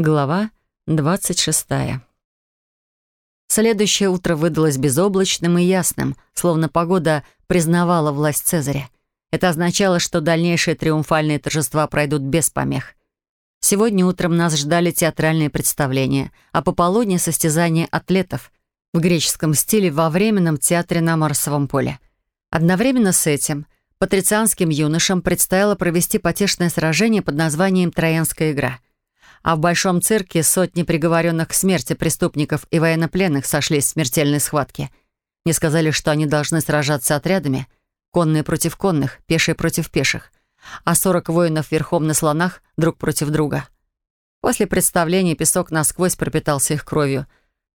Глава 26. Следующее утро выдалось безоблачным и ясным, словно погода признавала власть Цезаря. Это означало, что дальнейшие триумфальные торжества пройдут без помех. Сегодня утром нас ждали театральные представления, а пополудни — состязания атлетов в греческом стиле во временном театре на Марсовом поле. Одновременно с этим патрицианским юношам предстояло провести потешное сражение под названием «Троянская игра», а в Большом цирке сотни приговоренных к смерти преступников и военнопленных сошлись в смертельной схватке. Мне сказали, что они должны сражаться отрядами, конные против конных, пешие против пеших, а 40 воинов верхом на слонах друг против друга. После представления песок насквозь пропитался их кровью,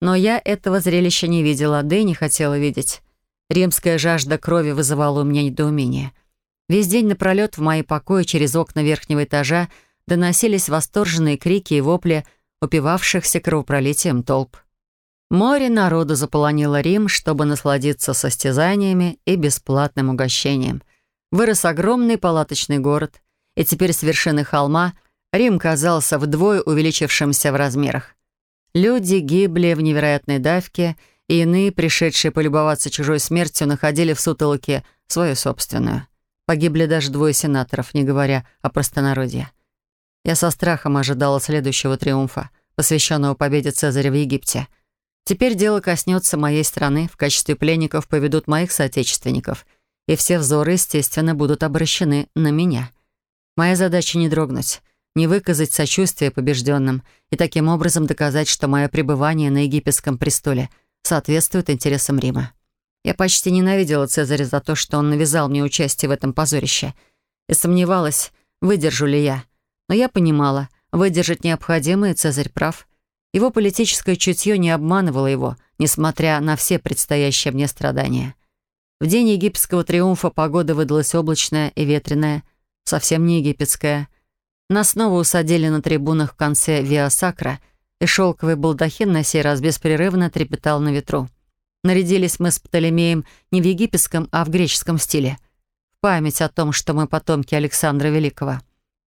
но я этого зрелища не видела, да и не хотела видеть. Римская жажда крови вызывала у меня недоумение. Весь день напролет в мои покои через окна верхнего этажа доносились восторженные крики и вопли упивавшихся кровопролитием толп. Море народу заполонило Рим, чтобы насладиться состязаниями и бесплатным угощением. Вырос огромный палаточный город, и теперь с вершины холма Рим казался вдвое увеличившимся в размерах. Люди гибли в невероятной давке, и иные, пришедшие полюбоваться чужой смертью, находили в сутолоке свою собственную. Погибли даже двое сенаторов, не говоря о простонародье. Я со страхом ожидала следующего триумфа, посвященного победе Цезаря в Египте. Теперь дело коснется моей страны, в качестве пленников поведут моих соотечественников, и все взоры, естественно, будут обращены на меня. Моя задача не дрогнуть, не выказать сочувствие побежденным и таким образом доказать, что мое пребывание на египетском престоле соответствует интересам Рима. Я почти ненавидела Цезаря за то, что он навязал мне участие в этом позорище, и сомневалась, выдержу ли я — но я понимала, выдержать необходимое Цезарь прав. Его политическое чутье не обманывало его, несмотря на все предстоящие мне страдания. В день египетского триумфа погода выдалась облачная и ветреная, совсем не египетская. Нас снова усадили на трибунах в конце Виасакра, и шелковый балдахин на сей раз беспрерывно трепетал на ветру. Нарядились мы с Птолемеем не в египетском, а в греческом стиле. В память о том, что мы потомки Александра Великого —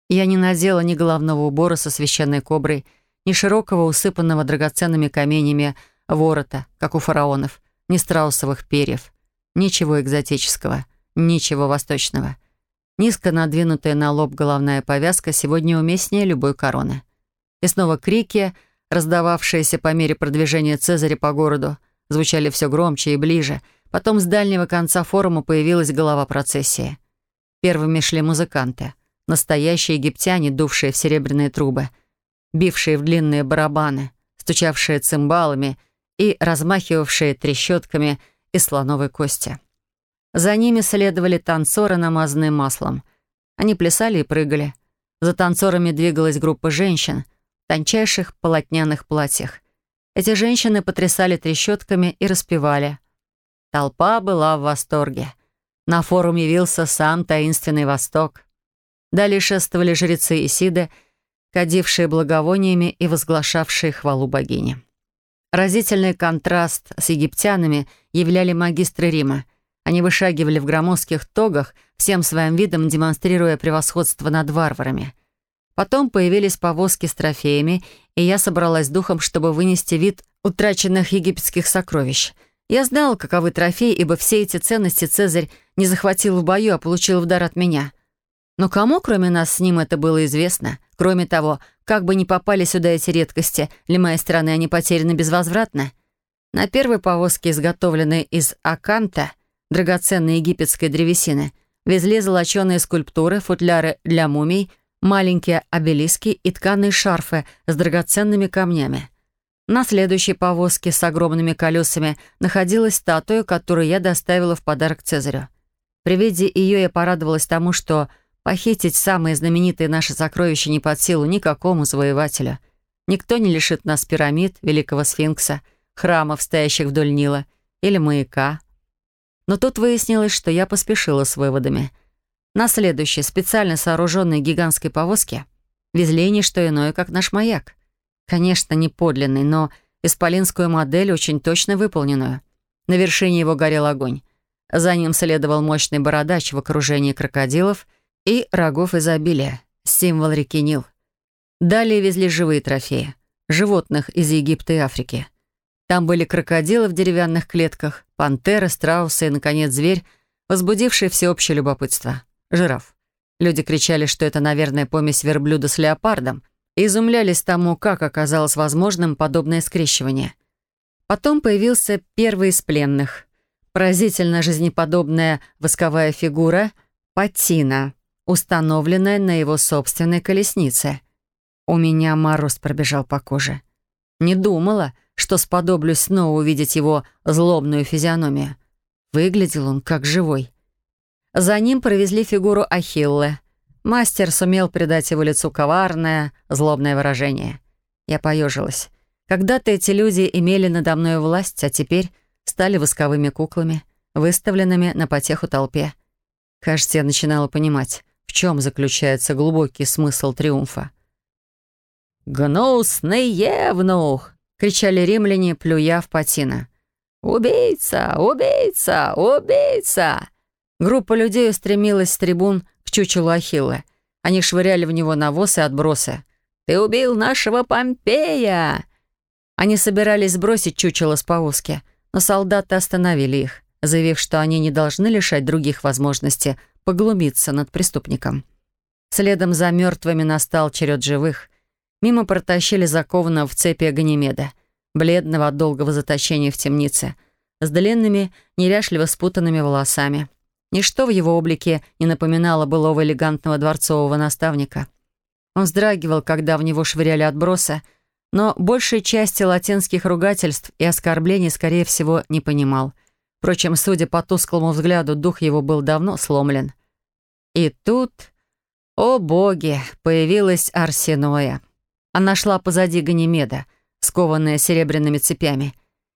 я не надела ни головного убора со священной коброй, ни широкого, усыпанного драгоценными каменями ворота, как у фараонов, ни страусовых перьев. Ничего экзотического, ничего восточного. Низко надвинутая на лоб головная повязка сегодня уместнее любой короны. И снова крики, раздававшиеся по мере продвижения Цезаря по городу, звучали все громче и ближе. Потом с дальнего конца форума появилась голова процессии. Первыми шли музыканты — Настоящие египтяне, дувшие в серебряные трубы, бившие в длинные барабаны, стучавшие цимбалами и размахивавшие трещотками из слоновой кости. За ними следовали танцоры, намазанные маслом. Они плясали и прыгали. За танцорами двигалась группа женщин в тончайших полотняных платьях. Эти женщины потрясали трещотками и распевали. Толпа была в восторге. На форум явился сам таинственный Восток. Далее шествовали жрецы Исиды, кадившие благовониями и возглашавшие хвалу богини. Разительный контраст с египтянами являли магистры Рима. Они вышагивали в громоздких тогах, всем своим видом демонстрируя превосходство над варварами. Потом появились повозки с трофеями, и я собралась духом, чтобы вынести вид утраченных египетских сокровищ. Я знала, каковы трофеи, ибо все эти ценности Цезарь не захватил в бою, а получил в дар от меня — но кому, кроме нас, с ним это было известно? Кроме того, как бы ни попали сюда эти редкости, для моей страны они потеряны безвозвратно. На первой повозке, изготовленной из аканта, драгоценной египетской древесины, везли золоченые скульптуры, футляры для мумий, маленькие обелиски и тканые шарфы с драгоценными камнями. На следующей повозке с огромными колесами находилась статуя, которую я доставила в подарок Цезарю. При виде ее я порадовалась тому, что Похитить самые знаменитые наши сокровища не под силу никакому завоевателю. Никто не лишит нас пирамид, Великого Сфинкса, храмов, стоящих вдоль Нила, или маяка. Но тут выяснилось, что я поспешила с выводами. На следующей, специально сооруженной гигантской повозке, везли не что иное, как наш маяк. Конечно, не подлинный, но исполинскую модель, очень точно выполненную. На вершине его горел огонь. За ним следовал мощный бородач в окружении крокодилов — и рогов изобилия, символ реки Нил. Далее везли живые трофеи, животных из Египта и Африки. Там были крокодилы в деревянных клетках, пантеры, страусы и, наконец, зверь, возбудивший всеобщее любопытство — жираф. Люди кричали, что это, наверное, помесь верблюда с леопардом, и изумлялись тому, как оказалось возможным подобное скрещивание. Потом появился первый из пленных — поразительно жизнеподобная восковая фигура — Патина — установленная на его собственной колеснице. У меня мороз пробежал по коже. Не думала, что сподоблюсь снова увидеть его злобную физиономию. Выглядел он как живой. За ним провезли фигуру Ахиллы. Мастер сумел придать его лицу коварное, злобное выражение. Я поежилась. Когда-то эти люди имели надо мной власть, а теперь стали восковыми куклами, выставленными на потеху толпе. Кажется, я начинала понимать чем заключается глубокий смысл триумфа. «Гнусный евнух!» — кричали римляне, плюя в патина. «Убийца! Убийца! Убийца!» Группа людей устремилась с трибун к чучелу Ахилла. Они швыряли в него навоз и отбросы. «Ты убил нашего Помпея!» Они собирались сбросить чучело с повозки, но солдаты остановили их заявив, что они не должны лишать других возможности поглумиться над преступником. Следом за мертвыми настал черед живых. Мимо протащили закованного в цепи Ганимеда, бледного от долгого заточения в темнице, с длинными, неряшливо спутанными волосами. Ничто в его облике не напоминало былого элегантного дворцового наставника. Он вздрагивал, когда в него швыряли отбросы, но большей части латинских ругательств и оскорблений, скорее всего, не понимал — Впрочем, судя по тусклому взгляду, дух его был давно сломлен. И тут, о боги, появилась Арсеноя. Она шла позади Ганимеда, скованная серебряными цепями.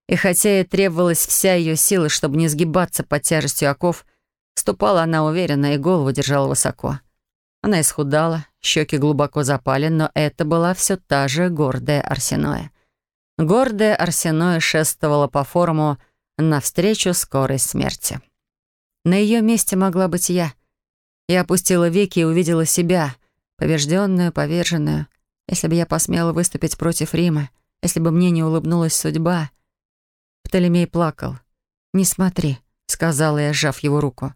И хотя ей требовалась вся ее сила, чтобы не сгибаться под тяжестью оков, ступала она уверенно и голову держала высоко. Она исхудала, щеки глубоко запали, но это была все та же гордая Арсеноя. Гордая Арсеноя шествовала по форуму, навстречу скорой смерти. На ее месте могла быть я. Я опустила веки и увидела себя, поверженную, поверженную. Если бы я посмела выступить против Рима, если бы мне не улыбнулась судьба. Птолемей плакал. «Не смотри», — сказала я, сжав его руку.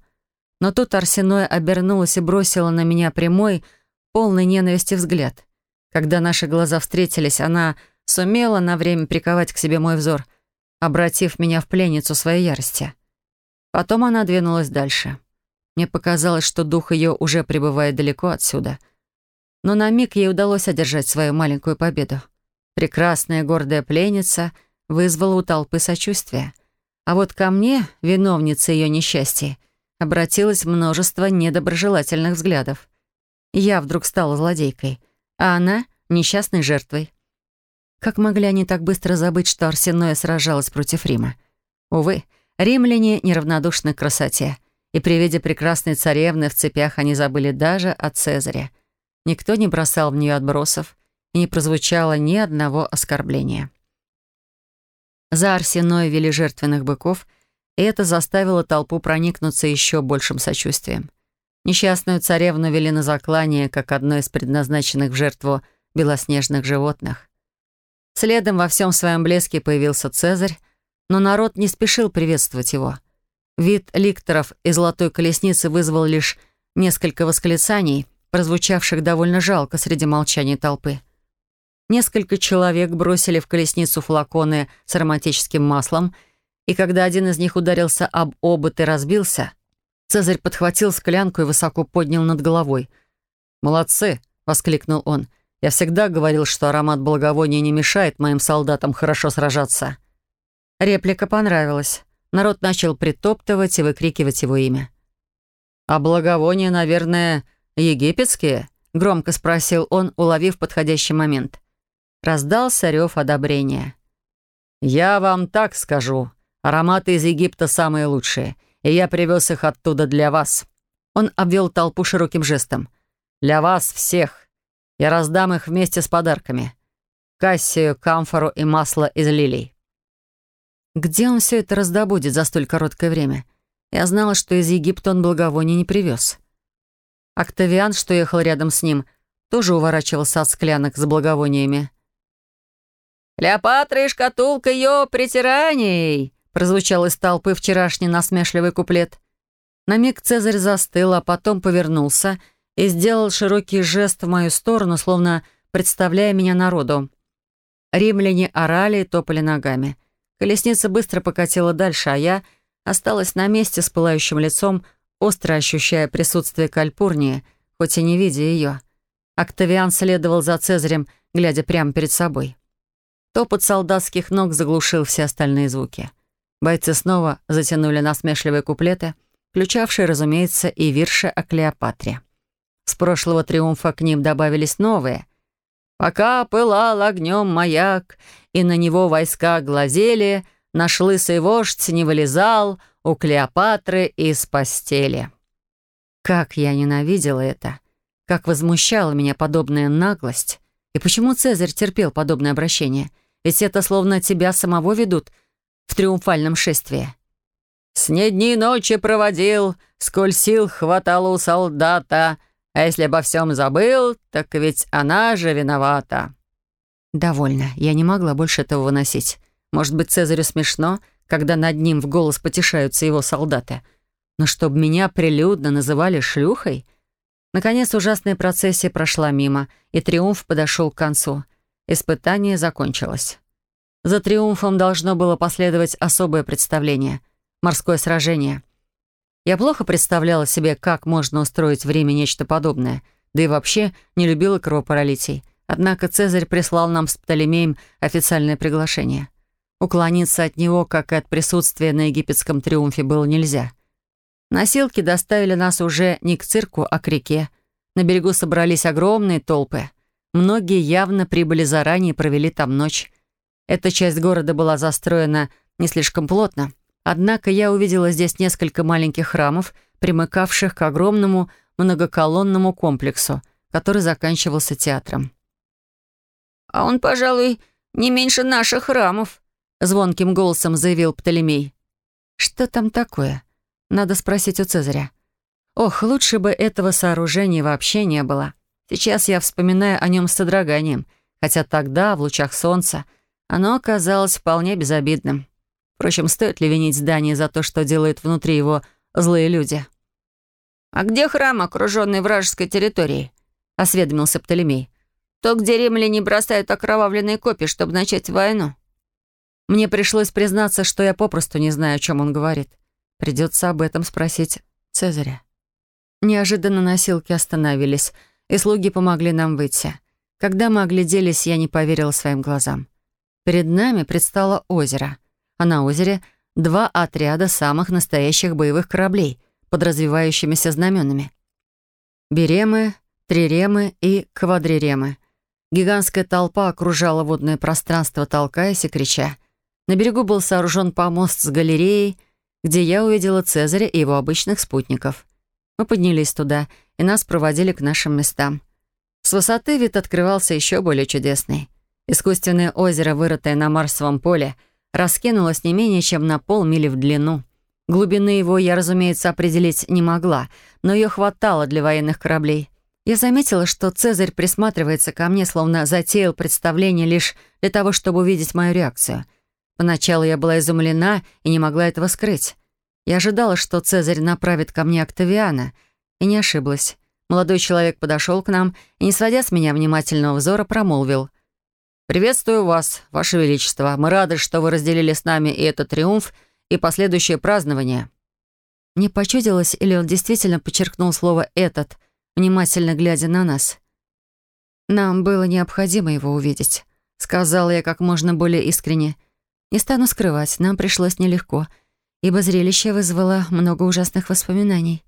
Но тут Арсеноя обернулась и бросила на меня прямой, полный ненависти взгляд. Когда наши глаза встретились, она сумела на время приковать к себе мой взор — обратив меня в пленницу своей ярости. Потом она двинулась дальше. Мне показалось, что дух ее уже пребывает далеко отсюда. Но на миг ей удалось одержать свою маленькую победу. Прекрасная гордая пленница вызвала у толпы сочувствие. А вот ко мне, виновнице ее несчастья, обратилось множество недоброжелательных взглядов. Я вдруг стала злодейкой, а она — несчастной жертвой. Как могли они так быстро забыть, что Арсеноя сражалась против Рима? Увы, римляне неравнодушны к красоте, и при виде прекрасной царевны в цепях они забыли даже о Цезаре. Никто не бросал в нее отбросов, и не прозвучало ни одного оскорбления. За Арсеной вели жертвенных быков, и это заставило толпу проникнуться еще большим сочувствием. Несчастную царевну вели на заклание, как одно из предназначенных в жертву белоснежных животных. Следом во всем своем блеске появился Цезарь, но народ не спешил приветствовать его. Вид ликторов и золотой колесницы вызвал лишь несколько восклицаний, прозвучавших довольно жалко среди молчания толпы. Несколько человек бросили в колесницу флаконы с ароматическим маслом, и когда один из них ударился об обод и разбился, Цезарь подхватил склянку и высоко поднял над головой. «Молодцы!» — воскликнул он. Я всегда говорил, что аромат благовония не мешает моим солдатам хорошо сражаться. Реплика понравилась. Народ начал притоптывать и выкрикивать его имя. «А благовония, наверное, египетские?» — громко спросил он, уловив подходящий момент. Раздался рев одобрения. «Я вам так скажу. Ароматы из Египта самые лучшие, и я привез их оттуда для вас». Он обвел толпу широким жестом. «Для вас всех. Я раздам их вместе с подарками. Кассию, камфору и масло из лилий. Где он все это раздобудет за столь короткое время? Я знала, что из Египта он благовоний не привез. Октавиан, что ехал рядом с ним, тоже уворачивался от склянок с благовониями. «Клеопатра и шкатулка ее притираний!» прозвучал из толпы вчерашний насмешливый куплет. На миг Цезарь застыл, а потом повернулся — и сделал широкий жест в мою сторону, словно представляя меня народу. Римляне орали и топали ногами. Колесница быстро покатила дальше, а я осталась на месте с пылающим лицом, остро ощущая присутствие Кальпурнии, хоть и не видя ее. Октавиан следовал за Цезарем, глядя прямо перед собой. Топот солдатских ног заглушил все остальные звуки. Бойцы снова затянули насмешливые куплеты, включавшие, разумеется, и вирши о Клеопатре. С прошлого триумфа к ним добавились новые. «Пока пылал огнем маяк, и на него войска глазели, наш лысый вождь не вылезал у Клеопатры из постели». Как я ненавидела это! Как возмущала меня подобная наглость! И почему Цезарь терпел подобное обращение? Ведь это словно тебя самого ведут в триумфальном шествии. «Сне дни ночи проводил, сколь сил хватало у солдата, а если обо всем забыл, так ведь она же виновата». «Довольно. Я не могла больше этого выносить. Может быть, Цезарю смешно, когда над ним в голос потешаются его солдаты. Но чтобы меня прилюдно называли шлюхой...» Наконец, ужасная процессия прошла мимо, и триумф подошел к концу. Испытание закончилось. За триумфом должно было последовать особое представление — морское сражение — я плохо представляла себе, как можно устроить в Риме нечто подобное, да и вообще не любила кровопролитий. Однако Цезарь прислал нам с Птолемеем официальное приглашение. Уклониться от него, как и от присутствия на египетском триумфе, было нельзя. Носилки доставили нас уже не к цирку, а к реке. На берегу собрались огромные толпы. Многие явно прибыли заранее и провели там ночь. Эта часть города была застроена не слишком плотно, Однако я увидела здесь несколько маленьких храмов, примыкавших к огромному многоколонному комплексу, который заканчивался театром. «А он, пожалуй, не меньше наших храмов», — звонким голосом заявил Птолемей. «Что там такое? Надо спросить у Цезаря». «Ох, лучше бы этого сооружения вообще не было. Сейчас я вспоминаю о нем с содроганием, хотя тогда, в лучах солнца, оно оказалось вполне безобидным. Впрочем, стоит ли винить здание за то, что делают внутри его злые люди? «А где храм, окруженный вражеской территорией?» — осведомился Птолемей. «То, где римляне бросают окровавленные копии, чтобы начать войну». Мне пришлось признаться, что я попросту не знаю, о чем он говорит. Придется об этом спросить Цезаря. Неожиданно носилки остановились, и слуги помогли нам выйти. Когда мы огляделись, я не поверила своим глазам. Перед нами предстало озеро — а на озере два отряда самых настоящих боевых кораблей под развивающимися знаменами. Беремы, триремы и квадриремы. Гигантская толпа окружала водное пространство, толкаясь и крича. На берегу был сооружен помост с галереей, где я увидела Цезаря и его обычных спутников. Мы поднялись туда, и нас проводили к нашим местам. С высоты вид открывался еще более чудесный. Искусственное озеро, вырытое на Марсовом поле — раскинулось не менее чем на полмили в длину. Глубины его я, разумеется, определить не могла, но ее хватало для военных кораблей. Я заметила, что Цезарь присматривается ко мне, словно затеял представление лишь для того, чтобы увидеть мою реакцию. Поначалу я была изумлена и не могла этого скрыть. Я ожидала, что Цезарь направит ко мне Октавиана, и не ошиблась. Молодой человек подошел к нам и, не сводя с меня внимательного взора, промолвил — «Приветствую вас, Ваше Величество. Мы рады, что вы разделили с нами и этот триумф, и последующее празднование». Не почудилось, или он действительно подчеркнул слово «этот», внимательно глядя на нас. «Нам было необходимо его увидеть», — сказала я как можно более искренне. «Не стану скрывать, нам пришлось нелегко, ибо зрелище вызвало много ужасных воспоминаний».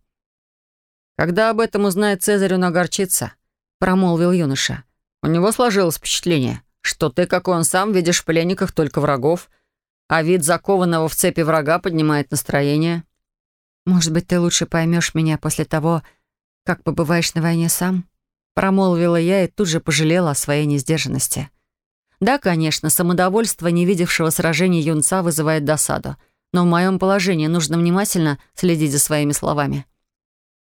«Когда об этом узнает Цезарь, он огорчится», — промолвил юноша. «У него сложилось впечатление» что ты, как он сам, видишь в пленниках только врагов, а вид закованного в цепи врага поднимает настроение. «Может быть, ты лучше поймешь меня после того, как побываешь на войне сам?» Промолвила я и тут же пожалела о своей несдержанности. Да, конечно, самодовольство невидевшего сражения юнца вызывает досаду, но в моем положении нужно внимательно следить за своими словами.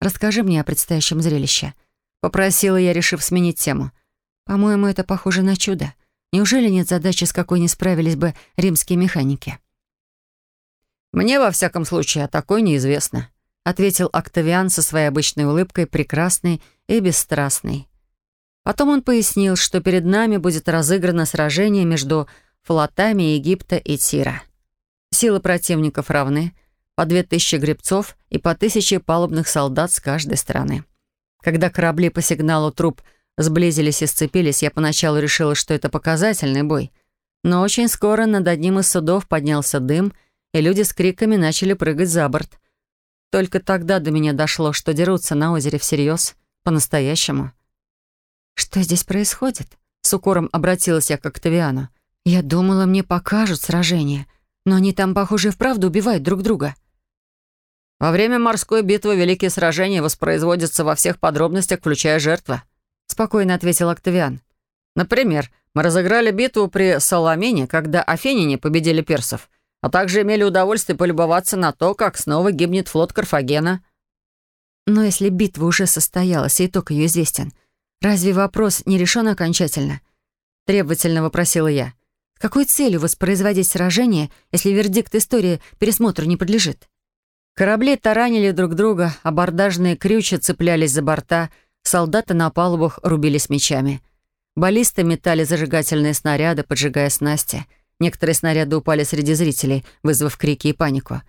«Расскажи мне о предстоящем зрелище», — попросила я, решив сменить тему. «По-моему, это похоже на чудо. Неужели нет задачи, с какой не справились бы римские механики? «Мне, во всяком случае, о такой неизвестно», — ответил Октавиан со своей обычной улыбкой, прекрасной и бесстрастной. Потом он пояснил, что перед нами будет разыграно сражение между флотами Египта и Тира. Силы противников равны, по две тысячи гребцов и по тысяче палубных солдат с каждой стороны. Когда корабли по сигналу труп — Сблизились и сцепились, я поначалу решила, что это показательный бой. Но очень скоро над одним из судов поднялся дым, и люди с криками начали прыгать за борт. Только тогда до меня дошло, что дерутся на озере всерьез, по-настоящему. «Что здесь происходит?» — с укором обратилась я к Октавиану. «Я думала, мне покажут сражение, но они там, похоже, и вправду убивают друг друга». «Во время морской битвы великие сражения воспроизводятся во всех подробностях, включая жертвы», — спокойно ответил Октавиан. «Например, мы разыграли битву при Соломине, когда афиняне победили персов, а также имели удовольствие полюбоваться на то, как снова гибнет флот Карфагена». «Но если битва уже состоялась, и итог ее известен, разве вопрос не решен окончательно?» — требовательно вопросила я. «С какой целью воспроизводить сражение, если вердикт истории пересмотру не подлежит?» Корабли таранили друг друга, абордажные крючи цеплялись за борта — Солдаты на палубах рубились мечами. Баллисты метали зажигательные снаряды, поджигая снасти. Некоторые снаряды упали среди зрителей, вызвав крики и панику.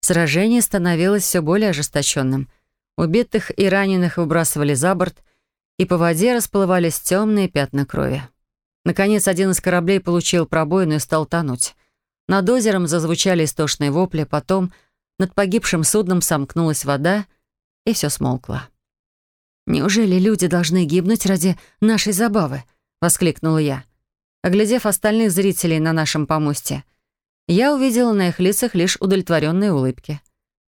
Сражение становилось все более ожесточенным. Убитых и раненых выбрасывали за борт, и по воде расплывались темные пятна крови. Наконец, один из кораблей получил пробоину и стал тонуть. Над озером зазвучали истошные вопли, потом над погибшим судном сомкнулась вода, и все смолкло. «Неужели люди должны гибнуть ради нашей забавы?» — воскликнула я. Оглядев остальных зрителей на нашем помосте, я увидела на их лицах лишь удовлетворенные улыбки.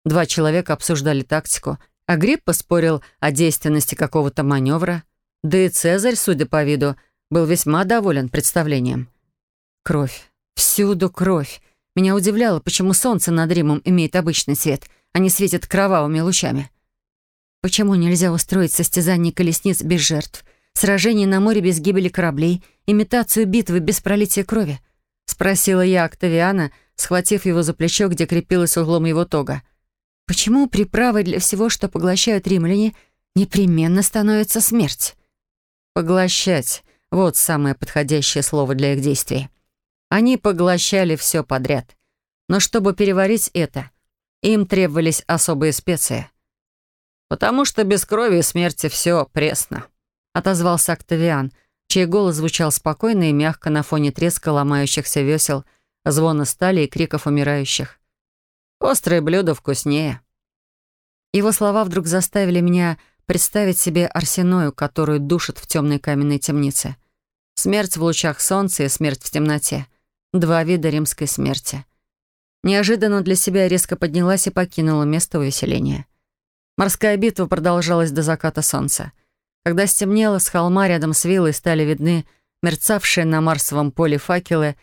Два человека обсуждали тактику, а Гриппа спорил о действенности какого-то маневра. Да и Цезарь, судя по виду, был весьма доволен представлением. Кровь. Всюду кровь. Меня удивляло, почему солнце над Римом имеет обычный цвет, а не светит кровавыми лучами. Почему нельзя устроить состязание колесниц без жертв, сражение на море без гибели кораблей, имитацию битвы без пролития крови? Спросила я Октавиана, схватив его за плечо, где крепилась углом его тога. Почему приправой для всего, что поглощают римляне, непременно становится смерть? Поглощать — вот самое подходящее слово для их действий. Они поглощали все подряд. Но чтобы переварить это, им требовались особые специи — «Потому что без крови и смерти все пресно», — отозвался Октавиан, чей голос звучал спокойно и мягко на фоне треска ломающихся весел, звона стали и криков умирающих. «Острое блюдо вкуснее». Его слова вдруг заставили меня представить себе Арсеною, которую душат в темной каменной темнице. Смерть в лучах солнца и смерть в темноте. Два вида римской смерти. Неожиданно для себя резко поднялась и покинула место увеселения. Морская битва продолжалась до заката солнца. Когда стемнело, с холма рядом с виллой стали видны мерцавшие на марсовом поле факелы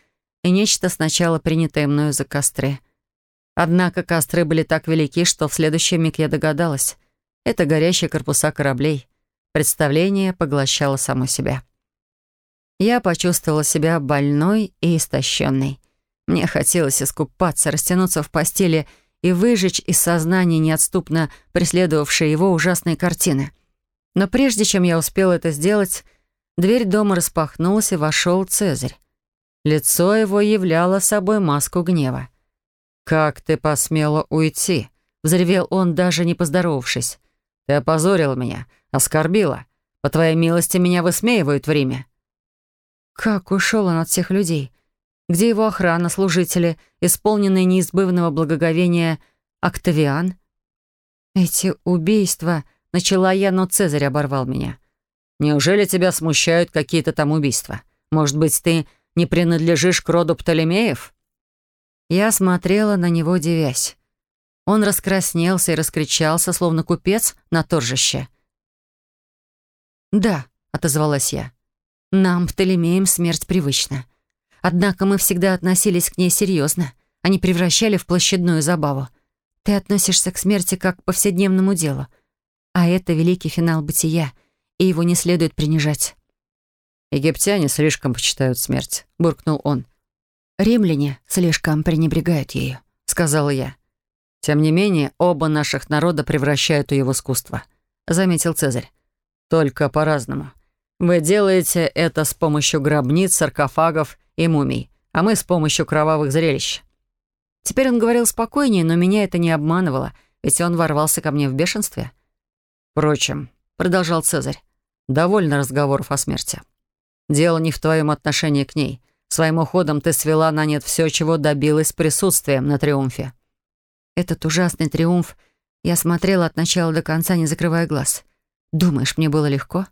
и нечто сначала принятое мною за костры. Однако костры были так велики, что в следующий миг я догадалась. Это горящие корпуса кораблей. Представление поглощало само себя. Я почувствовала себя больной и истощенной. Мне хотелось искупаться, растянуться в постели — и выжечь из сознания неотступно преследовавшие его ужасные картины. Но прежде чем я успел это сделать, дверь дома распахнулась, и вошел Цезарь. Лицо его являло собой маску гнева. «Как ты посмела уйти?» — взревел он, даже не поздоровавшись. «Ты опозорила меня, оскорбила. По твоей милости меня высмеивают в Риме». Как ушел он от всех людей? Где его охрана, служители, исполненные неизбывного благоговения Октавиан? «Эти убийства...» — начала я, но Цезарь оборвал меня. «Неужели тебя смущают какие-то там убийства? Может быть, ты не принадлежишь к роду Птолемеев?» Я смотрела на него, девясь. Он раскраснелся и раскричался, словно купец на торжище. «Да», — отозвалась я, — «нам, Птолемеям, смерть привычна. Однако мы всегда относились к ней серьезно, а не превращали в площадную забаву. Ты относишься к смерти как к повседневному делу. А это великий финал бытия, и его не следует принижать. «Египтяне слишком почитают смерть», — буркнул он. «Римляне слишком пренебрегают ею», — сказала я. «Тем не менее, оба наших народа превращают ее в искусство», — заметил Цезарь. «Только по-разному. Вы делаете это с помощью гробниц, саркофагов и мумий, а мы с помощью кровавых зрелищ. Теперь он говорил спокойнее, но меня это не обманывало, ведь он ворвался ко мне в бешенстве. «Впрочем», — продолжал Цезарь, — «довольно разговоров о смерти. Дело не в твоем отношении к ней. Своим уходом ты свела на нет все, чего добилась присутствием на триумфе». Этот ужасный триумф я смотрела от начала до конца, не закрывая глаз. «Думаешь, мне было легко?»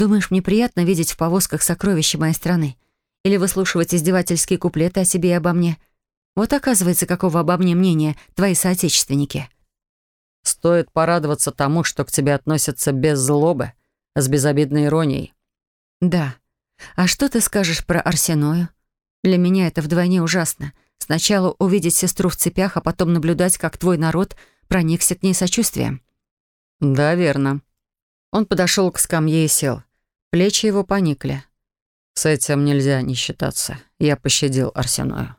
Думаешь, мне приятно видеть в повозках сокровища моей страны? Или выслушивать издевательские куплеты о себе и обо мне? Вот оказывается, какого обо мне мнения твои соотечественники. Стоит порадоваться тому, что к тебе относятся без злобы, с безобидной иронией. Да. А что ты скажешь про Арсеную? Для меня это вдвойне ужасно. Сначала увидеть сестру в цепях, а потом наблюдать, как твой народ проникся к ней сочувствием. Да, верно. Он подошел к скамье и сел. Плечи его поникли. «С этим нельзя не считаться. Я пощадил Арсеною».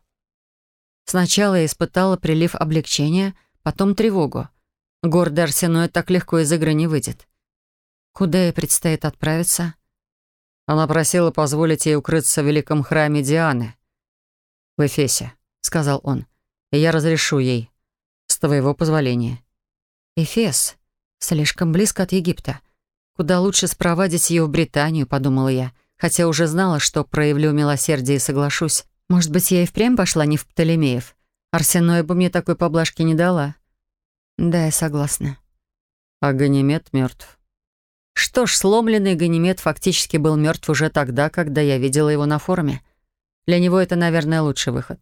Сначала я испытала прилив облегчения, потом тревогу. Гордый Арсеной так легко из игры не выйдет. Куда ей предстоит отправиться? Она просила позволить ей укрыться в великом храме Дианы. «В Эфесе», — сказал он, — «и я разрешу ей, с твоего позволения». «Эфес? Слишком близко от Египта. Куда лучше спровадить ее в Британию, подумала я, хотя уже знала, что проявлю милосердие и соглашусь. Может быть, я и впрямь пошла не в Птолемеев. Арсеноя бы мне такой поблажки не дала. Да, я согласна. А Ганимед мертв. Что ж, сломленный Ганимед фактически был мертв уже тогда, когда я видела его на форуме. Для него это, наверное, лучший выход.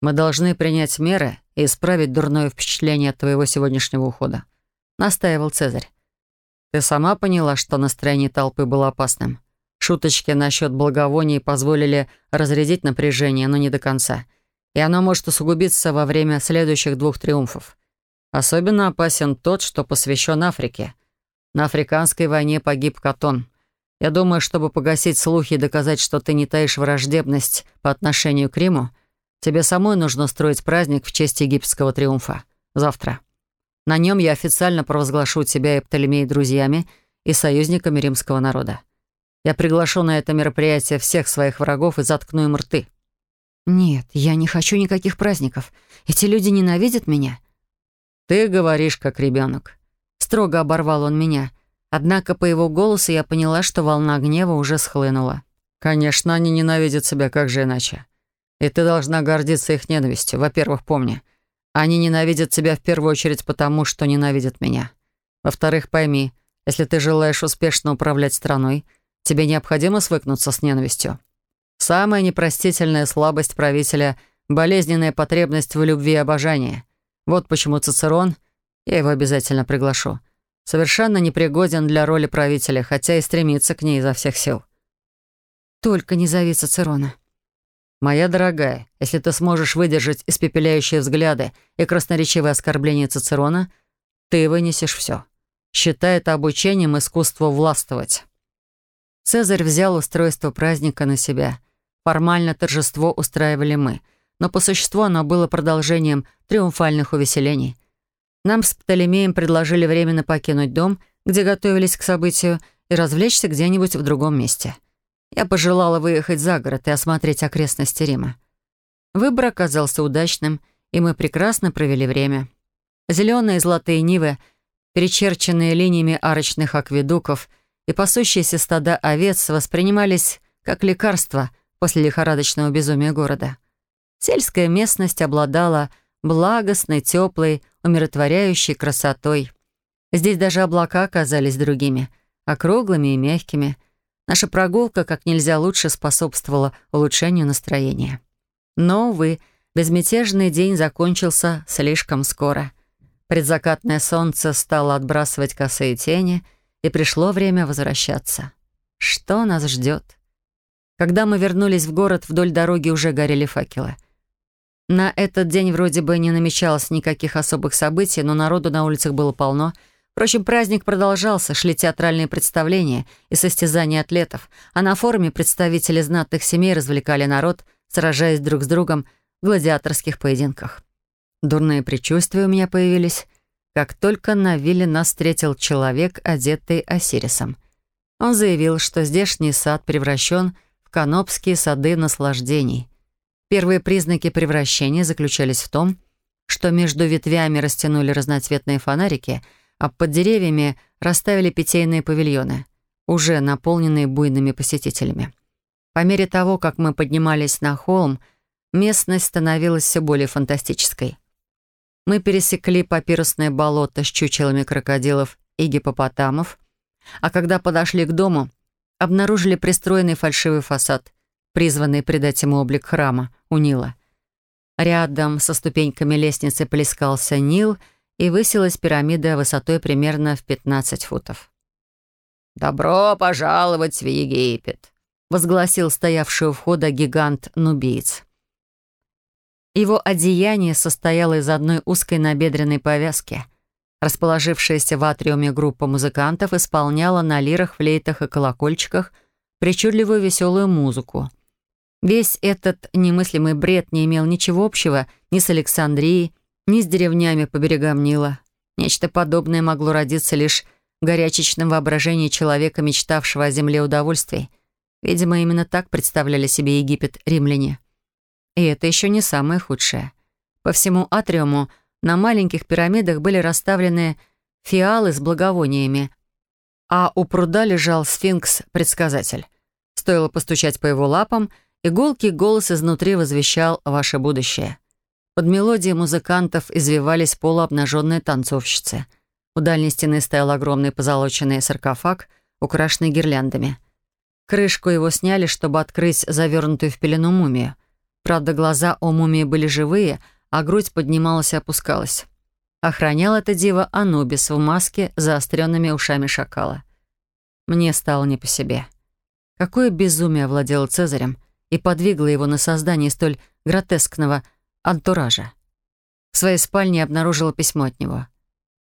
Мы должны принять меры и исправить дурное впечатление от твоего сегодняшнего ухода. Настаивал Цезарь. Ты сама поняла, что настроение толпы было опасным. Шуточки насчет благовоний позволили разрядить напряжение, но не до конца. И оно может усугубиться во время следующих двух триумфов. Особенно опасен тот, что посвящен Африке. На Африканской войне погиб Катон. Я думаю, чтобы погасить слухи и доказать, что ты не таишь враждебность по отношению к Риму, тебе самой нужно строить праздник в честь египетского триумфа. Завтра. На нем я официально провозглашу тебя и Птолемея друзьями и союзниками римского народа. Я приглашу на это мероприятие всех своих врагов и заткну им рты». «Нет, я не хочу никаких праздников. Эти люди ненавидят меня». «Ты говоришь, как ребенок». Строго оборвал он меня. Однако по его голосу я поняла, что волна гнева уже схлынула. «Конечно, они ненавидят себя, как же иначе. И ты должна гордиться их ненавистью. Во-первых, помни, они ненавидят тебя в первую очередь потому, что ненавидят меня. Во-вторых, пойми, если ты желаешь успешно управлять страной, тебе необходимо свыкнуться с ненавистью. Самая непростительная слабость правителя — болезненная потребность в любви и обожании. Вот почему Цицерон, я его обязательно приглашу, совершенно непригоден для роли правителя, хотя и стремится к ней изо всех сил. «Только не зови Цицерона», «Моя дорогая, если ты сможешь выдержать испепеляющие взгляды и красноречивые оскорбления Цицерона, ты вынесешь все. Считай это обучением искусству властвовать». Цезарь взял устройство праздника на себя. Формально торжество устраивали мы, но по существу оно было продолжением триумфальных увеселений. Нам с Птолемеем предложили временно покинуть дом, где готовились к событию, и развлечься где-нибудь в другом месте — я пожелала выехать за город и осмотреть окрестности Рима. Выбор оказался удачным, и мы прекрасно провели время. Зеленые золотые нивы, перечерченные линиями арочных акведуков и пасущиеся стада овец воспринимались как лекарство после лихорадочного безумия города. Сельская местность обладала благостной, теплой, умиротворяющей красотой. Здесь даже облака оказались другими, округлыми и мягкими — Наша прогулка как нельзя лучше способствовала улучшению настроения. Но, увы, безмятежный день закончился слишком скоро. Предзакатное солнце стало отбрасывать косые тени, и пришло время возвращаться. Что нас ждет? Когда мы вернулись в город, вдоль дороги уже горели факелы. На этот день вроде бы не намечалось никаких особых событий, но народу на улицах было полно — Впрочем, праздник продолжался, шли театральные представления и состязания атлетов, а на форуме представители знатных семей развлекали народ, сражаясь друг с другом в гладиаторских поединках. Дурные предчувствия у меня появились, как только на вилле нас встретил человек, одетый Осирисом. Он заявил, что здешний сад превращен в канопские сады наслаждений. Первые признаки превращения заключались в том, что между ветвями растянули разноцветные фонарики — а под деревьями расставили питейные павильоны, уже наполненные буйными посетителями. По мере того, как мы поднимались на холм, местность становилась все более фантастической. Мы пересекли папирусное болото с чучелами крокодилов и гипопотамов, а когда подошли к дому, обнаружили пристроенный фальшивый фасад, призванный придать ему облик храма, у Нила. Рядом со ступеньками лестницы плескался Нил — и высилась пирамида высотой примерно в 15 футов. «Добро пожаловать в Египет!» — возгласил стоявший у входа гигант-нубиец. Его одеяние состояло из одной узкой набедренной повязки. Расположившаяся в атриуме группа музыкантов исполняла на лирах, флейтах и колокольчиках причудливую веселую музыку. Весь этот немыслимый бред не имел ничего общего ни с Александрией, ни с деревнями по берегам Нила. Нечто подобное могло родиться лишь в горячечном воображении человека, мечтавшего о земле удовольствий. Видимо, именно так представляли себе Египет римляне. И это еще не самое худшее. По всему атриуму на маленьких пирамидах были расставлены фиалы с благовониями, а у пруда лежал сфинкс-предсказатель. Стоило постучать по его лапам, иголки голос изнутри возвещал «Ваше будущее». Под мелодии музыкантов извивались полуобнаженные танцовщицы. У дальней стены стоял огромный позолоченный саркофаг, украшенный гирляндами. Крышку его сняли, чтобы открыть завернутую в пелену мумию. Правда, глаза у мумии были живые, а грудь поднималась и опускалась. Охранял это диво Анубис в маске с заостренными ушами шакала. Мне стало не по себе. Какое безумие владело Цезарем и подвигло его на создание столь гротескного, антуража. В своей спальне обнаружила письмо от него.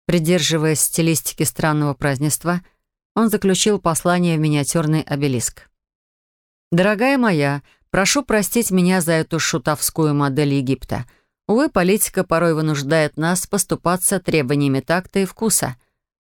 Придерживаясь стилистики странного празднества, он заключил послание в миниатюрный обелиск. «Дорогая моя, прошу простить меня за эту шутовскую модель Египта. Увы, политика порой вынуждает нас поступаться требованиями такта и вкуса.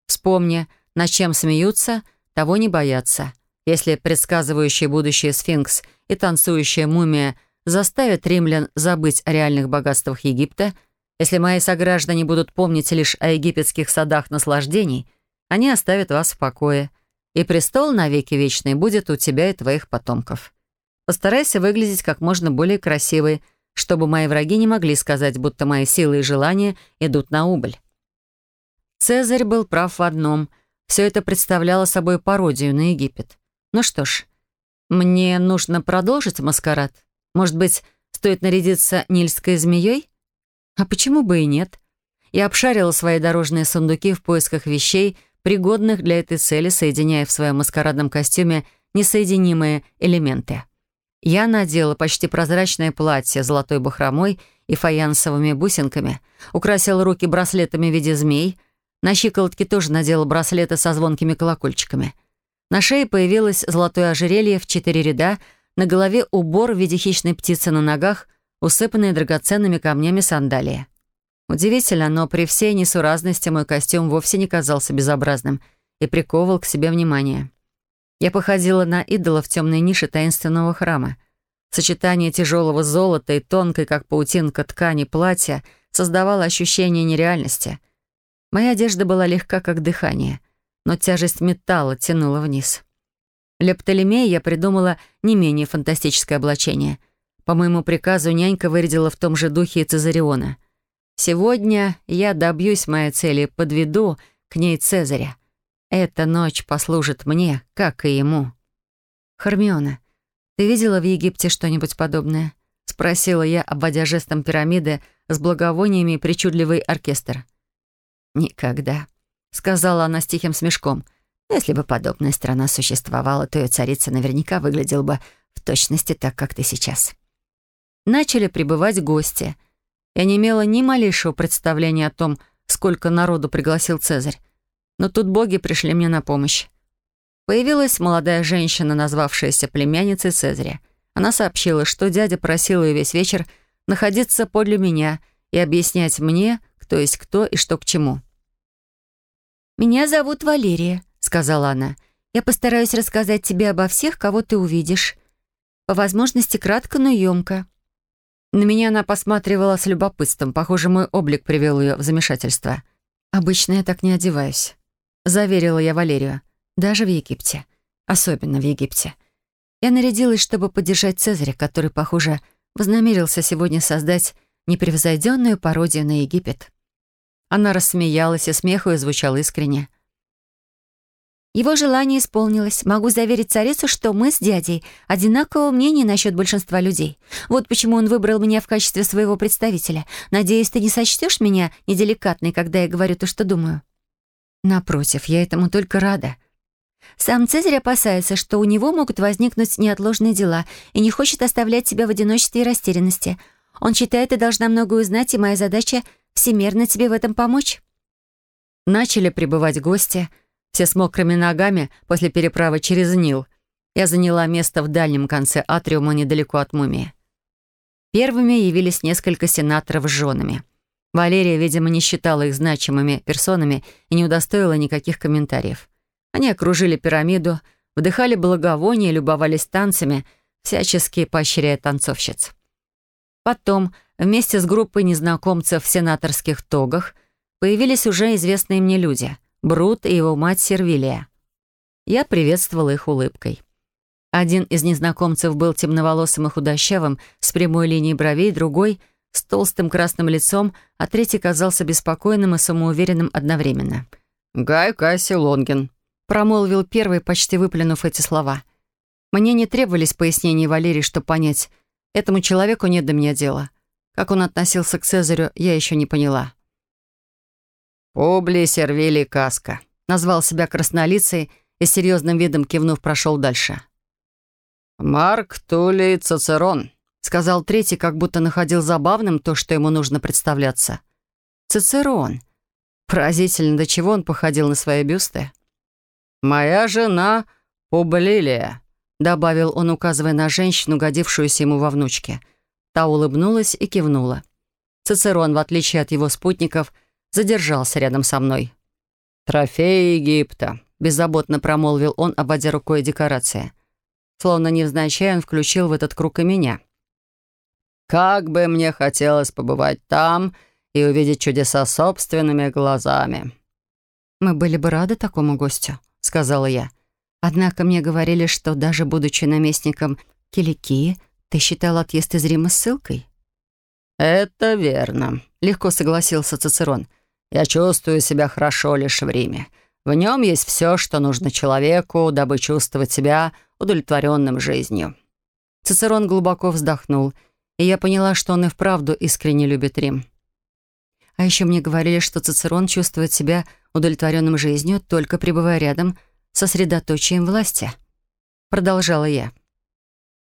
Вспомни, на чем смеются, того не боятся. Если предсказывающий будущее сфинкс и танцующая мумия – заставят римлян забыть о реальных богатствах Египта, если мои сограждане будут помнить лишь о египетских садах наслаждений, они оставят вас в покое, и престол навеки вечный будет у тебя и твоих потомков. Постарайся выглядеть как можно более красивой, чтобы мои враги не могли сказать, будто мои силы и желания идут на убыль. Цезарь был прав в одном. Все это представляло собой пародию на Египет. Ну что ж, мне нужно продолжить маскарад? Может быть, стоит нарядиться нильской змеей? А почему бы и нет? Я обшарила свои дорожные сундуки в поисках вещей, пригодных для этой цели, соединяя в своем маскарадном костюме несоединимые элементы. Я надела почти прозрачное платье с золотой бахромой и фаянсовыми бусинками, украсила руки браслетами в виде змей, на щиколотке тоже надела браслеты со звонкими колокольчиками. На шее появилось золотое ожерелье в четыре ряда — на голове убор в виде хищной птицы на ногах, усыпанные драгоценными камнями сандалии. Удивительно, но при всей несуразности мой костюм вовсе не казался безобразным и приковывал к себе внимание. Я походила на идола в темной нише таинственного храма. Сочетание тяжелого золота и тонкой, как паутинка, ткани платья создавало ощущение нереальности. Моя одежда была легка, как дыхание, но тяжесть металла тянула вниз. Для я придумала не менее фантастическое облачение. По моему приказу нянька вырядила в том же духе и Цезариона. «Сегодня я добьюсь моей цели, подведу к ней Цезаря. Эта ночь послужит мне, как и ему». «Хармиона, ты видела в Египте что-нибудь подобное?» — спросила я, обводя жестом пирамиды с благовониями и причудливый оркестр. «Никогда», — сказала она с тихим смешком — если бы подобная страна существовала, то ее царица наверняка выглядела бы в точности так, как ты сейчас. Начали прибывать гости. Я не имела ни малейшего представления о том, сколько народу пригласил Цезарь. Но тут боги пришли мне на помощь. Появилась молодая женщина, назвавшаяся племянницей Цезаря. Она сообщила, что дядя просил ее весь вечер находиться подле меня и объяснять мне, кто есть кто и что к чему. «Меня зовут Валерия», сказала она. «Я постараюсь рассказать тебе обо всех, кого ты увидишь. По возможности кратко, но емко». На меня она посматривала с любопытством. Похоже, мой облик привел ее в замешательство. «Обычно я так не одеваюсь», — заверила я Валерию. «Даже в Египте. Особенно в Египте. Я нарядилась, чтобы поддержать Цезаря, который, похоже, вознамерился сегодня создать непревзойденную пародию на Египет». Она рассмеялась, и смех ее звучал искренне. Его желание исполнилось. Могу заверить царицу, что мы с дядей одинакового мнения насчет большинства людей. Вот почему он выбрал меня в качестве своего представителя. Надеюсь, ты не сочтешь меня неделикатной, когда я говорю то, что думаю. Напротив, я этому только рада. Сам Цезарь опасается, что у него могут возникнуть неотложные дела и не хочет оставлять себя в одиночестве и растерянности. Он считает, ты должна многое узнать, и моя задача — всемерно тебе в этом помочь. Начали прибывать гости — все с мокрыми ногами после переправы через Нил, я заняла место в дальнем конце атриума недалеко от мумии. Первыми явились несколько сенаторов с женами. Валерия, видимо, не считала их значимыми персонами и не удостоила никаких комментариев. Они окружили пирамиду, вдыхали благовония, любовались танцами, всячески поощряя танцовщиц. Потом, вместе с группой незнакомцев в сенаторских тогах, появились уже известные мне люди — Брут и его мать Сервилия. Я приветствовала их улыбкой. Один из незнакомцев был темноволосым и худощавым, с прямой линией бровей, другой — с толстым красным лицом, а третий казался беспокойным и самоуверенным одновременно. «Гай Касси Лонгин», — промолвил первый, почти выплюнув эти слова. Мне не требовались пояснения Валерии, чтобы понять, этому человеку нет до меня дела. Как он относился к Цезарю, я еще не поняла. «Обли сервили каска», — назвал себя краснолицей и серьезным видом кивнув прошел дальше. «Марк Тулей Цицерон», — сказал третий, как будто находил забавным то, что ему нужно представляться. «Цицерон». Поразительно, до чего он походил на свои бюсты. «Моя жена Публилия», — добавил он, указывая на женщину, годившуюся ему во внучке. Та улыбнулась и кивнула. Цицерон, в отличие от его спутников, — задержался рядом со мной. Трофеи Египта», — беззаботно промолвил он, обводя рукой декорации. Словно невзначай он включил в этот круг и меня. «Как бы мне хотелось побывать там и увидеть чудеса собственными глазами». «Мы были бы рады такому гостю», — сказала я. «Однако мне говорили, что даже будучи наместником Киликии, ты считал отъезд из Рима ссылкой?» «Это верно», — легко согласился Цицерон. Я чувствую себя хорошо лишь в Риме. В нем есть все, что нужно человеку, дабы чувствовать себя удовлетворенным жизнью». Цицерон глубоко вздохнул, и я поняла, что он и вправду искренне любит Рим. А еще мне говорили, что Цицерон чувствует себя удовлетворенным жизнью, только пребывая рядом со средоточием власти. Продолжала я.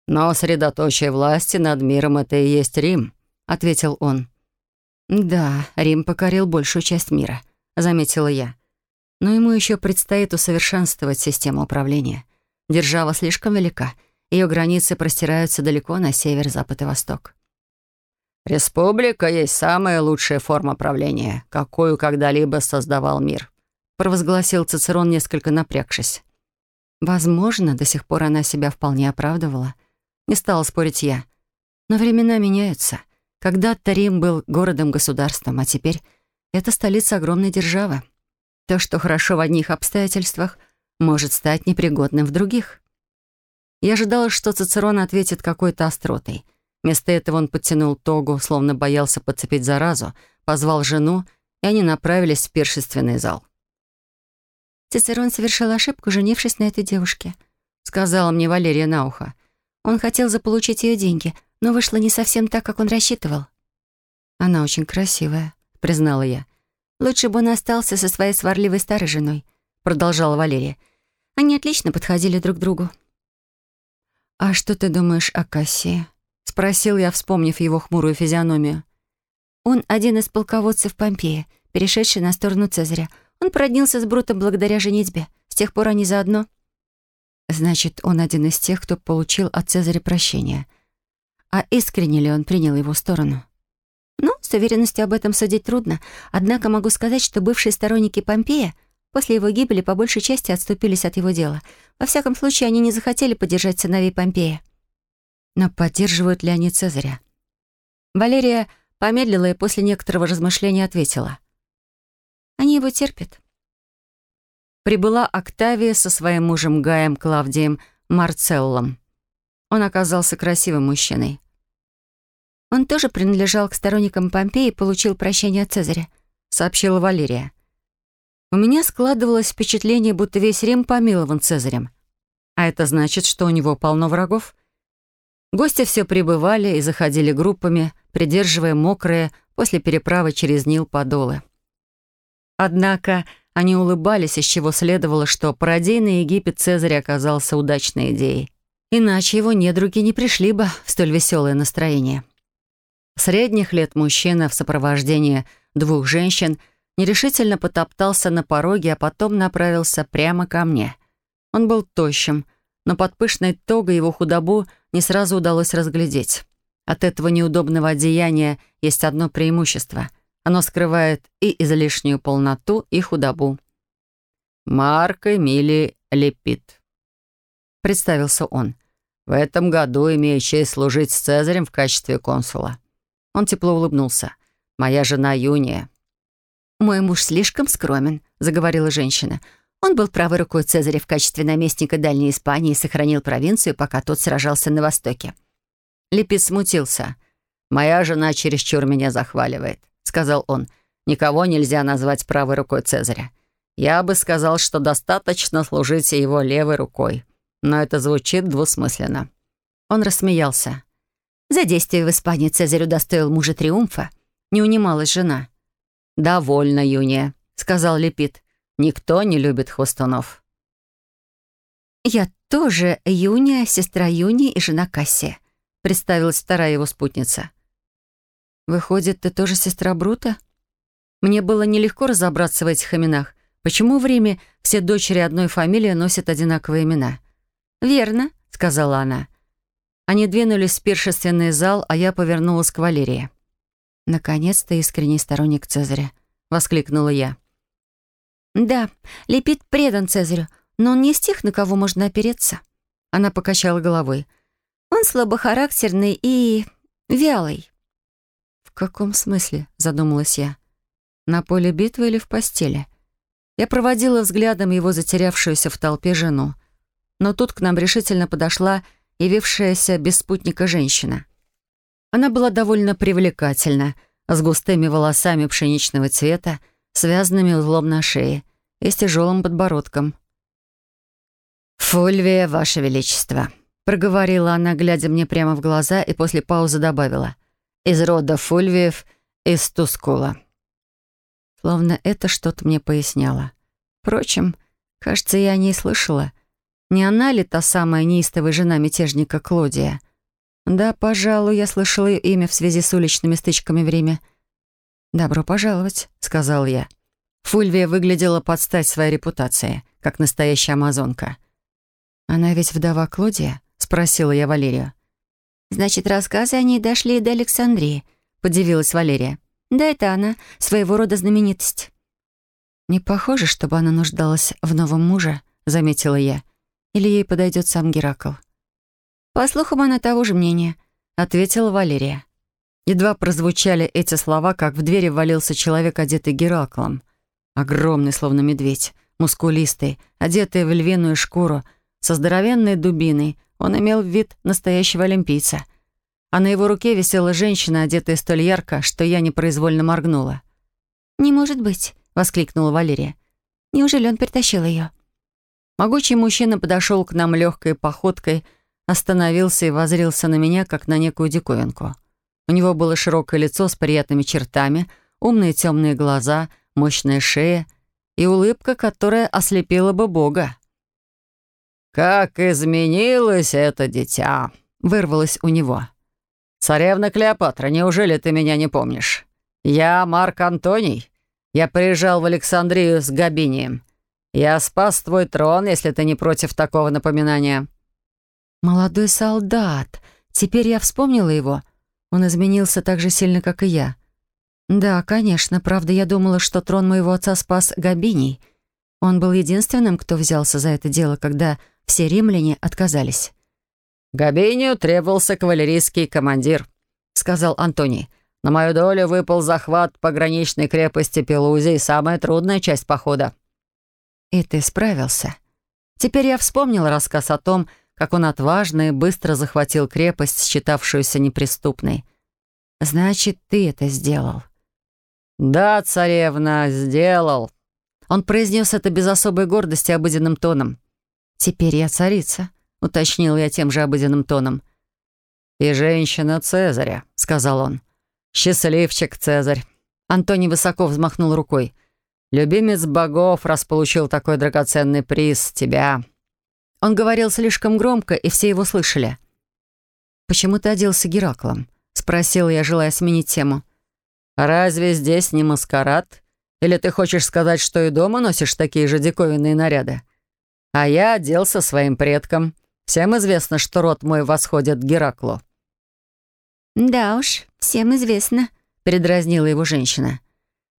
«Но средоточие власти над миром — это и есть Рим», — ответил он. «Да, Рим покорил большую часть мира», — заметила я. «Но ему еще предстоит усовершенствовать систему управления. Держава слишком велика, ее границы простираются далеко на север, запад и восток». «Республика есть самая лучшая форма правления, какую когда-либо создавал мир», — провозгласил Цицерон, несколько напрягшись. Возможно, до сих пор она себя вполне оправдывала. Не стала спорить я. Но времена меняются — когда-то Рим был городом-государством, а теперь это столица огромной державы. То, что хорошо в одних обстоятельствах, может стать непригодным в других. Я ожидала, что Цицерон ответит какой-то остротой. Вместо этого он подтянул тогу, словно боялся подцепить заразу, позвал жену, и они направились в пиршественный зал. «Цицерон совершил ошибку, женившись на этой девушке», — сказала мне Валерия на ухо. Он хотел заполучить ее деньги, но вышло не совсем так, как он рассчитывал. «Она очень красивая», — признала я. «Лучше бы он остался со своей сварливой старой женой», — продолжала Валерия. «Они отлично подходили друг к другу». «А что ты думаешь о Кассии?» — спросил я, вспомнив его хмурую физиономию. «Он один из полководцев Помпея, перешедший на сторону Цезаря. Он проднился с Брутом благодаря женитьбе. С тех пор они заодно...» Значит, он один из тех, кто получил от Цезаря прощение. А искренне ли он принял его сторону? Ну, с уверенностью об этом судить трудно. Однако могу сказать, что бывшие сторонники Помпея после его гибели по большей части отступились от его дела. Во всяком случае, они не захотели поддержать сыновей Помпея. Но поддерживают ли они Цезаря? Валерия помедлила и после некоторого размышления ответила. «Они его терпят прибыла Октавия со своим мужем Гаем Клавдием Марцеллом. Он оказался красивым мужчиной. «Он тоже принадлежал к сторонникам Помпеи и получил прощение от Цезаря», — сообщила Валерия. «У меня складывалось впечатление, будто весь Рим помилован Цезарем. А это значит, что у него полно врагов?» Гости все прибывали и заходили группами, придерживая мокрые после переправы через Нил подолы. Однако они улыбались, из чего следовало, что пародийный Египет Цезаря оказался удачной идеей. Иначе его недруги не пришли бы в столь веселое настроение. Средних лет мужчина в сопровождении двух женщин нерешительно потоптался на пороге, а потом направился прямо ко мне. Он был тощим, но под пышной тогой его худобу не сразу удалось разглядеть. От этого неудобного одеяния есть одно преимущество — оно скрывает и излишнюю полноту, и худобу. «Марк Эмили Лепит», — представился он. «В этом году имею честь служить с Цезарем в качестве консула». Он тепло улыбнулся. «Моя жена Юния». «Мой муж слишком скромен», — заговорила женщина. «Он был правой рукой Цезаря в качестве наместника Дальней Испании и сохранил провинцию, пока тот сражался на Востоке». Лепит смутился. «Моя жена чересчур меня захваливает сказал он, — «никого нельзя назвать правой рукой Цезаря. Я бы сказал, что достаточно служить его левой рукой. Но это звучит двусмысленно». Он рассмеялся. «За действие в Испании Цезарь удостоил мужа триумфа. Не унималась жена». «Довольно, Юния», — сказал Лепит. «Никто не любит хвостунов». «Я тоже Юния, сестра Юнии и жена Кассия», — представилась вторая его спутница. Выходит, ты тоже сестра Брута? Мне было нелегко разобраться в этих именах. Почему в Риме все дочери одной фамилии носят одинаковые имена? «Верно», — сказала она. Они двинулись в пиршественный зал, а я повернулась к Валерии. «Наконец-то искренний сторонник Цезаря», — воскликнула я. «Да, Лепит предан Цезарю, но он не из тех, на кого можно опереться». Она покачала головой. «Он слабохарактерный и вялый каком смысле?» — задумалась я. «На поле битвы или в постели?» Я проводила взглядом его затерявшуюся в толпе жену. Но тут к нам решительно подошла явившаяся без спутника женщина. Она была довольно привлекательна, с густыми волосами пшеничного цвета, связанными узлом на шее и с тяжелым подбородком. «Фульвия, Ваше Величество», — проговорила она, глядя мне прямо в глаза, и после паузы добавила из рода Фульвиев из Тускула. Словно это что-то мне поясняло. Впрочем, кажется, я о ней слышала. Не она ли та самая неистовая жена мятежника Клодия? Да, пожалуй, я слышала ее имя в связи с уличными стычками в Риме. «Добро пожаловать», — сказал я. Фульвия выглядела под стать своей репутации, как настоящая амазонка. «Она ведь вдова Клодия?» — спросила я Валерию. «Значит, рассказы о ней дошли и до Александрии», — подивилась Валерия. «Да это она, своего рода знаменитость». «Не похоже, чтобы она нуждалась в новом муже», — заметила я. «Или ей подойдет сам Геракл». «По слухам, она того же мнения», — ответила Валерия. Едва прозвучали эти слова, как в двери ввалился человек, одетый Гераклом. Огромный, словно медведь, мускулистый, одетый в львиную шкуру, со здоровенной дубиной, он имел вид настоящего олимпийца. А на его руке висела женщина, одетая столь ярко, что я непроизвольно моргнула. «Не может быть!» — воскликнула Валерия. «Неужели он притащил ее?» Могучий мужчина подошел к нам легкой походкой, остановился и возрился на меня, как на некую диковинку. У него было широкое лицо с приятными чертами, умные темные глаза, мощная шея и улыбка, которая ослепила бы Бога. «Как изменилось это дитя!» — вырвалось у него. «Царевна Клеопатра, неужели ты меня не помнишь? Я Марк Антоний. Я приезжал в Александрию с Габинием. Я спас твой трон, если ты не против такого напоминания». «Молодой солдат. Теперь я вспомнила его. Он изменился так же сильно, как и я». «Да, конечно. Правда, я думала, что трон моего отца спас Габиний. Он был единственным, кто взялся за это дело, когда все римляне отказались. «Габинию требовался кавалерийский командир», — сказал Антоний. «На мою долю выпал захват пограничной крепости Пелузии, самая трудная часть похода». «И ты справился?» Теперь я вспомнил рассказ о том, как он отважно и быстро захватил крепость, считавшуюся неприступной. «Значит, ты это сделал». «Да, царевна, сделал». Он произнес это без особой гордости обыденным тоном. «Теперь я царица», — уточнил я тем же обыденным тоном. «И женщина Цезаря», — сказал он. «Счастливчик Цезарь». Антоний высоко взмахнул рукой. «Любимец богов раз получил такой драгоценный приз тебя». Он говорил слишком громко, и все его слышали. «Почему ты оделся Гераклом?» — Спросил я, желая сменить тему. «Разве здесь не маскарад? Или ты хочешь сказать, что и дома носишь такие же диковинные наряды?» А я оделся своим предком. Всем известно, что род мой восходит к Гераклу». «Да уж, всем известно», — передразнила его женщина.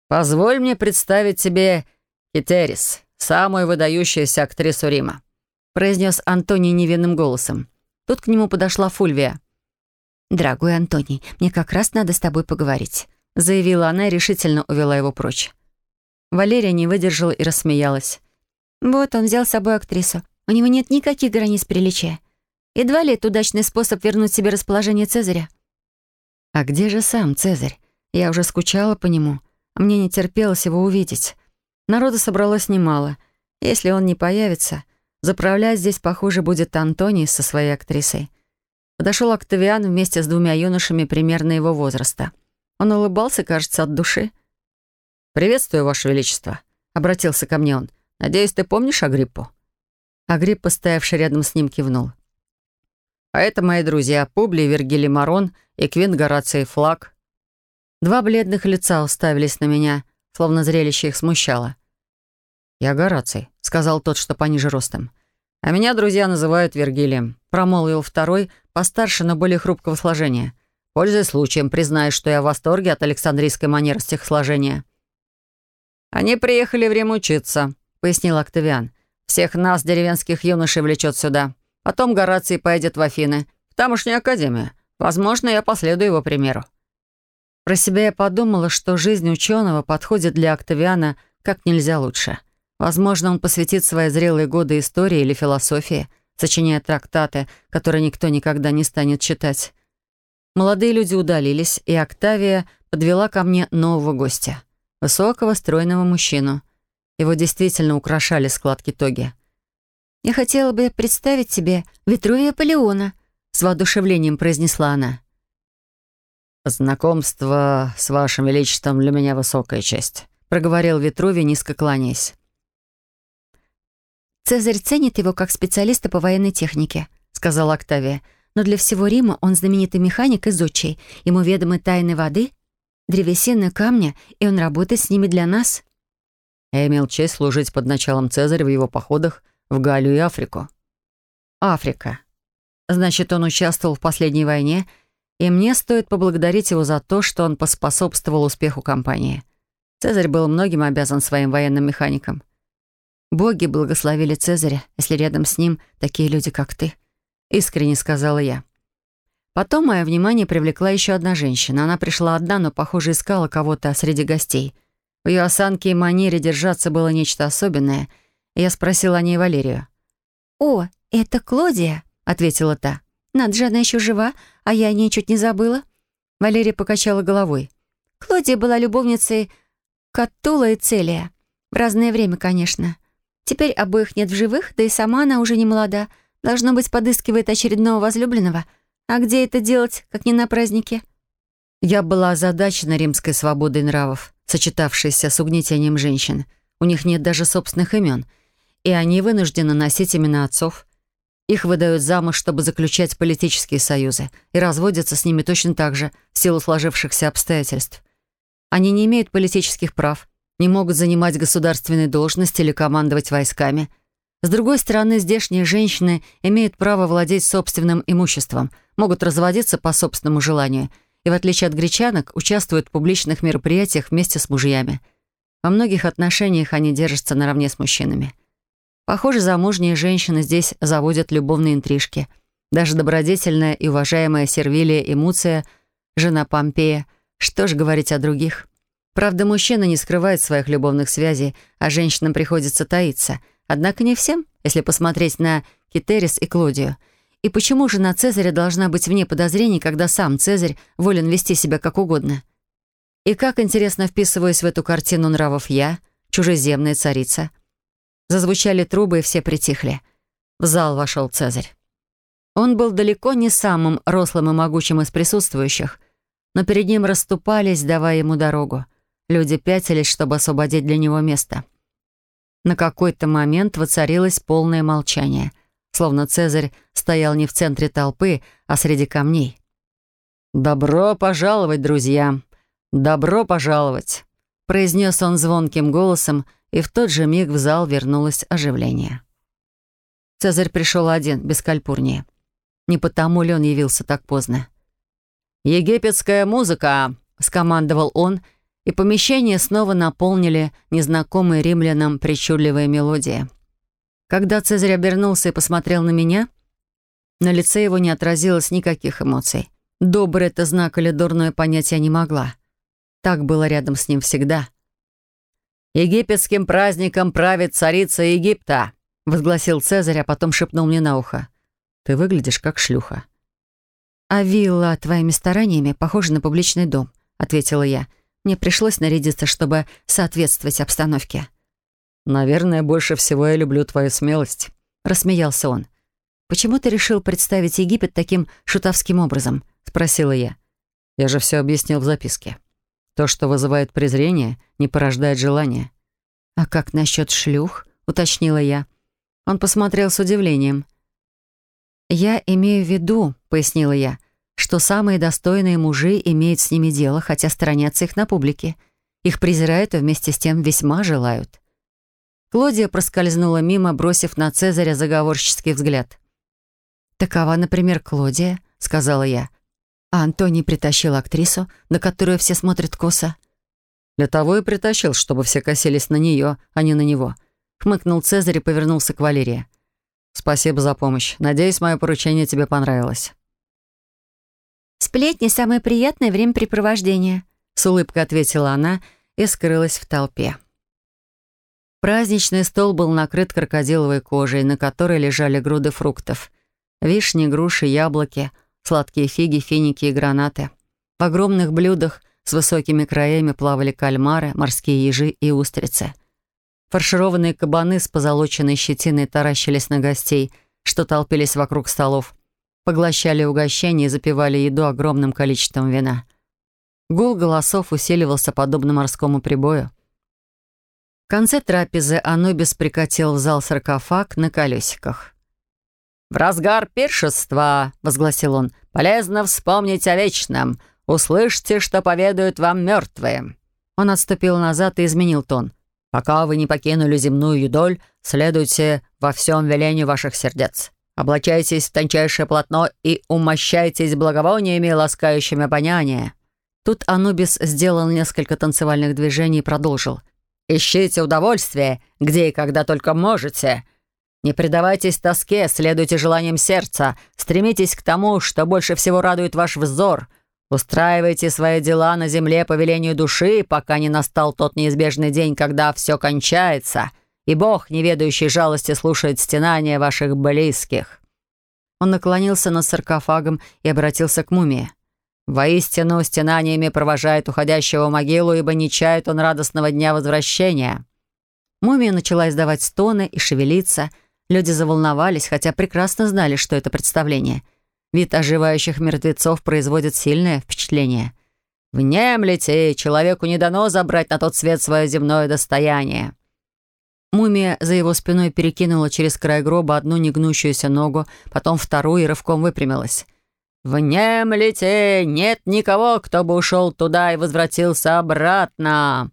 «Позволь мне представить тебе Китерис, самую выдающуюся актрису Рима», — произнес Антоний невинным голосом. Тут к нему подошла Фульвия. «Дорогой Антоний, мне как раз надо с тобой поговорить», — заявила она и решительно увела его прочь. Валерия не выдержала и рассмеялась. Вот он взял с собой актрису. У него нет никаких границ приличия. Едва ли это удачный способ вернуть себе расположение Цезаря. А где же сам Цезарь? Я уже скучала по нему. Мне не терпелось его увидеть. Народа собралось немало. Если он не появится, заправлять здесь, похоже, будет Антоний со своей актрисой. Подошел Октавиан вместе с двумя юношами примерно его возраста. Он улыбался, кажется, от души. «Приветствую, Ваше Величество», — обратился ко мне он. Надеюсь, ты помнишь Агриппу?» Агриппа, стоявший рядом с ним, кивнул. «А это мои друзья Публий, Вергилий Марон и Квин Гораций Флаг». Два бледных лица уставились на меня, словно зрелище их смущало. «Я Гораций», — сказал тот, что пониже ростом. «А меня друзья называют Вергилием», — промолвил второй, постарше, но более хрупкого сложения. «Пользуясь случаем, признаю, что я в восторге от Александрийской манеры стихосложения». «Они приехали в Рим учиться», пояснил Октавиан. «Всех нас, деревенских юношей, влечет сюда. Потом Гораций поедет в Афины, в тамошнюю академию. Возможно, я последую его примеру». Про себя я подумала, что жизнь ученого подходит для Октавиана как нельзя лучше. Возможно, он посвятит свои зрелые годы истории или философии, сочиняя трактаты, которые никто никогда не станет читать. Молодые люди удалились, и Октавия подвела ко мне нового гостя. Высокого, стройного мужчину — его действительно украшали складки тоги. «Я хотела бы представить тебе Витрувия Палеона», — с воодушевлением произнесла она. «Знакомство с вашим величеством для меня высокая честь», — проговорил Витрувий, низко кланяясь. «Цезарь ценит его как специалиста по военной технике», — сказала Октавия. «Но для всего Рима он знаменитый механик и отчей. Ему ведомы тайны воды, древесины, камня, и он работает с ними для нас». Я имел честь служить под началом Цезаря в его походах в Галлию и Африку. Африка. Значит, он участвовал в последней войне, и мне стоит поблагодарить его за то, что он поспособствовал успеху компании. Цезарь был многим обязан своим военным механикам. «Боги благословили Цезаря, если рядом с ним такие люди, как ты», — искренне сказала я. Потом мое внимание привлекла еще одна женщина. Она пришла одна, но, похоже, искала кого-то среди гостей — в ее осанке и манере держаться было нечто особенное. Я спросила о ней Валерию. «О, это Клодия», — ответила та. «Надо же, она еще жива, а я о ней чуть не забыла». Валерия покачала головой. «Клодия была любовницей Каттула и Целия. В разное время, конечно. Теперь обоих нет в живых, да и сама она уже не молода. Должно быть, подыскивает очередного возлюбленного. А где это делать, как не на празднике?» Я была озадачена римской свободой нравов сочетавшиеся с угнетением женщин. У них нет даже собственных имен, и они вынуждены носить имена отцов. Их выдают замуж, чтобы заключать политические союзы, и разводятся с ними точно так же, в силу сложившихся обстоятельств. Они не имеют политических прав, не могут занимать государственные должности или командовать войсками. С другой стороны, здешние женщины имеют право владеть собственным имуществом, могут разводиться по собственному желанию – и, в отличие от гречанок, участвуют в публичных мероприятиях вместе с мужьями. Во многих отношениях они держатся наравне с мужчинами. Похоже, замужние женщины здесь заводят любовные интрижки. Даже добродетельная и уважаемая Сервилия и жена Помпея, что ж говорить о других. Правда, мужчина не скрывает своих любовных связей, а женщинам приходится таиться. Однако не всем, если посмотреть на Китерис и Клодию. И почему жена Цезаря должна быть вне подозрений, когда сам Цезарь волен вести себя как угодно? И как, интересно, вписываюсь в эту картину нравов я, чужеземная царица? Зазвучали трубы, и все притихли. В зал вошел Цезарь. Он был далеко не самым рослым и могучим из присутствующих, но перед ним расступались, давая ему дорогу. Люди пятились, чтобы освободить для него место. На какой-то момент воцарилось полное молчание — словно Цезарь стоял не в центре толпы, а среди камней. «Добро пожаловать, друзья! Добро пожаловать!» произнес он звонким голосом, и в тот же миг в зал вернулось оживление. Цезарь пришел один, без кальпурнии. Не потому ли он явился так поздно? «Египетская музыка!» — скомандовал он, и помещение снова наполнили незнакомые римлянам причудливые мелодии. Когда Цезарь обернулся и посмотрел на меня, на лице его не отразилось никаких эмоций. Добрый это знак или дурное понятие не могла. Так было рядом с ним всегда. «Египетским праздником правит царица Египта», — возгласил Цезарь, а потом шепнул мне на ухо. «Ты выглядишь как шлюха». «А вилла твоими стараниями похожа на публичный дом», — ответила я. «Мне пришлось нарядиться, чтобы соответствовать обстановке». «Наверное, больше всего я люблю твою смелость», — рассмеялся он. «Почему ты решил представить Египет таким шутовским образом?» — спросила я. «Я же все объяснил в записке. То, что вызывает презрение, не порождает желания». «А как насчет шлюх?» — уточнила я. Он посмотрел с удивлением. «Я имею в виду», — пояснила я, «что самые достойные мужи имеют с ними дело, хотя сторонятся их на публике. Их презирают и вместе с тем весьма желают». Клодия проскользнула мимо, бросив на Цезаря заговорческий взгляд. «Такова, например, Клодия», — сказала я. А Антоний притащил актрису, на которую все смотрят косо. «Для того и притащил, чтобы все косились на нее, а не на него», — хмыкнул Цезарь и повернулся к Валерии. «Спасибо за помощь. Надеюсь, мое поручение тебе понравилось». «Сплетни — самое приятное времяпрепровождение», — с улыбкой ответила она и скрылась в толпе. Праздничный стол был накрыт крокодиловой кожей, на которой лежали груды фруктов. Вишни, груши, яблоки, сладкие фиги, финики и гранаты. В огромных блюдах с высокими краями плавали кальмары, морские ежи и устрицы. Фаршированные кабаны с позолоченной щетиной таращились на гостей, что толпились вокруг столов, поглощали угощения и запивали еду огромным количеством вина. Гул голосов усиливался подобно морскому прибою. В конце трапезы Анубис прикатил в зал саркофаг на колесиках. «В разгар пиршества», — возгласил он, — «полезно вспомнить о вечном. Услышьте, что поведают вам мертвые». Он отступил назад и изменил тон. «Пока вы не покинули земную юдоль, следуйте во всем велению ваших сердец. Облачайтесь в тончайшее полотно и умощайтесь благовониями, ласкающими обоняние». Тут Анубис сделал несколько танцевальных движений и продолжил — Ищите удовольствие, где и когда только можете. Не предавайтесь тоске, следуйте желаниям сердца, стремитесь к тому, что больше всего радует ваш взор. Устраивайте свои дела на земле по велению души, пока не настал тот неизбежный день, когда все кончается, и Бог, не ведающий жалости, слушает стенания ваших близких». Он наклонился над саркофагом и обратился к мумии. Воистину, стенаниями провожает уходящего могилу, ибо не чает он радостного дня возвращения. Мумия начала издавать стоны и шевелиться. Люди заволновались, хотя прекрасно знали, что это представление. Вид оживающих мертвецов производит сильное впечатление. «Внемлите, человеку не дано забрать на тот свет свое земное достояние». Мумия за его спиной перекинула через край гроба одну негнущуюся ногу, потом вторую и рывком выпрямилась. «Внемлите! Нет никого, кто бы ушел туда и возвратился обратно!»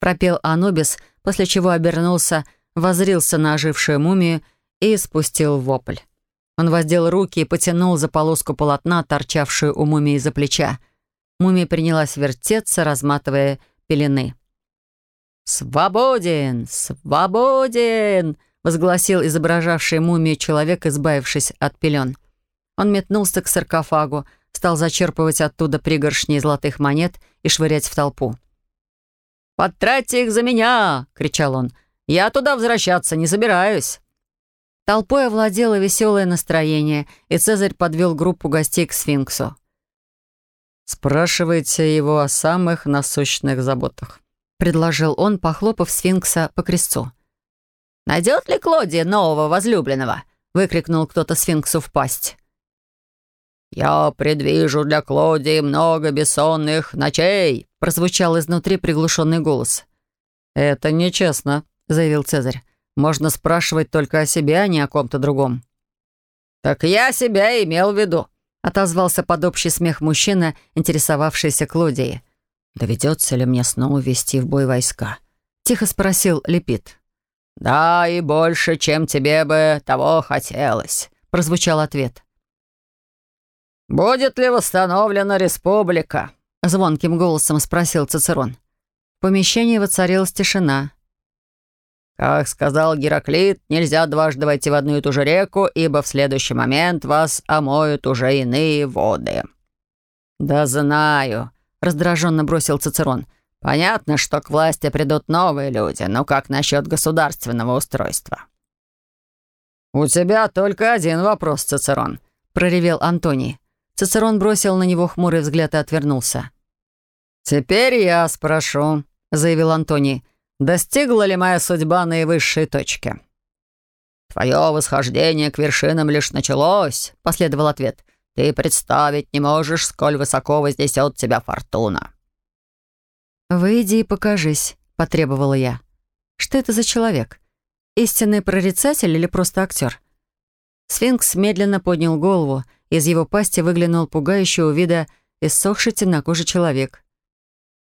Пропел Анубис, после чего обернулся, возрился на ожившую мумию и спустил вопль. Он воздел руки и потянул за полоску полотна, торчавшую у мумии за плеча. Мумия принялась вертеться, разматывая пелены. «Свободен! Свободен!» — возгласил изображавший мумию человек, избавившись от пелен. Он метнулся к саркофагу, стал зачерпывать оттуда пригоршни золотых монет и швырять в толпу. «Потратьте их за меня!» — кричал он. «Я туда возвращаться не собираюсь!» Толпой овладело веселое настроение, и Цезарь подвел группу гостей к сфинксу. «Спрашивайте его о самых насущных заботах», — предложил он, похлопав сфинкса по крестцу. «Найдет ли Клодия нового возлюбленного?» — выкрикнул кто-то сфинксу в пасть. «Я предвижу для Клодии много бессонных ночей», — прозвучал изнутри приглушенный голос. «Это нечестно», — заявил Цезарь. «Можно спрашивать только о себе, а не о ком-то другом». «Так я себя имел в виду», — отозвался под общий смех мужчина, интересовавшийся Клодией. «Доведется ли мне снова вести в бой войска?» — тихо спросил Лепит. «Да, и больше, чем тебе бы того хотелось», — прозвучал ответ. «Будет ли восстановлена республика?» — звонким голосом спросил Цицерон. В помещении воцарилась тишина. «Как сказал Гераклит, нельзя дважды войти в одну и ту же реку, ибо в следующий момент вас омоют уже иные воды». «Да знаю», — раздраженно бросил Цицерон. «Понятно, что к власти придут новые люди, но как насчет государственного устройства?» «У тебя только один вопрос, Цицерон», — проревел Антоний. Цицерон бросил на него хмурый взгляд и отвернулся. «Теперь я спрошу», — заявил Антоний, — «достигла ли моя судьба наивысшей точки?» «Твое восхождение к вершинам лишь началось», — последовал ответ. «Ты представить не можешь, сколь высоко вознесет тебя фортуна». «Выйди и покажись», — потребовала я. «Что это за человек? Истинный прорицатель или просто актер?» Сфинкс медленно поднял голову, — из его пасти выглянул пугающего вида иссохшийся на коже человек.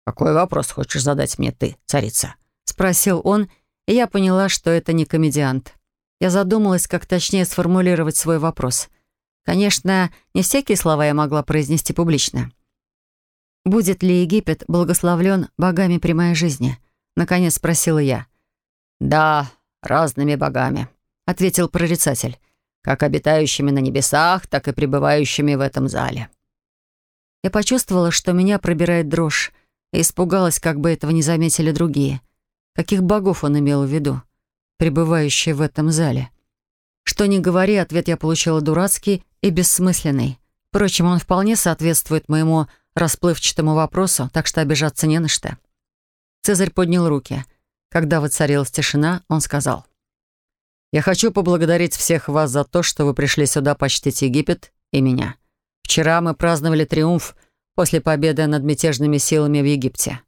«Какой вопрос хочешь задать мне ты, царица?» — спросил он, и я поняла, что это не комедиант. Я задумалась, как точнее сформулировать свой вопрос. Конечно, не всякие слова я могла произнести публично. «Будет ли Египет благословлен богами при моей жизни?» — наконец спросила я. «Да, разными богами», — ответил прорицатель как обитающими на небесах, так и пребывающими в этом зале. Я почувствовала, что меня пробирает дрожь, и испугалась, как бы этого не заметили другие. Каких богов он имел в виду, пребывающие в этом зале? Что ни говори, ответ я получила дурацкий и бессмысленный. Впрочем, он вполне соответствует моему расплывчатому вопросу, так что обижаться не на что. Цезарь поднял руки. Когда воцарилась тишина, он сказал — я хочу поблагодарить всех вас за то, что вы пришли сюда почтить Египет и меня. Вчера мы праздновали триумф после победы над мятежными силами в Египте.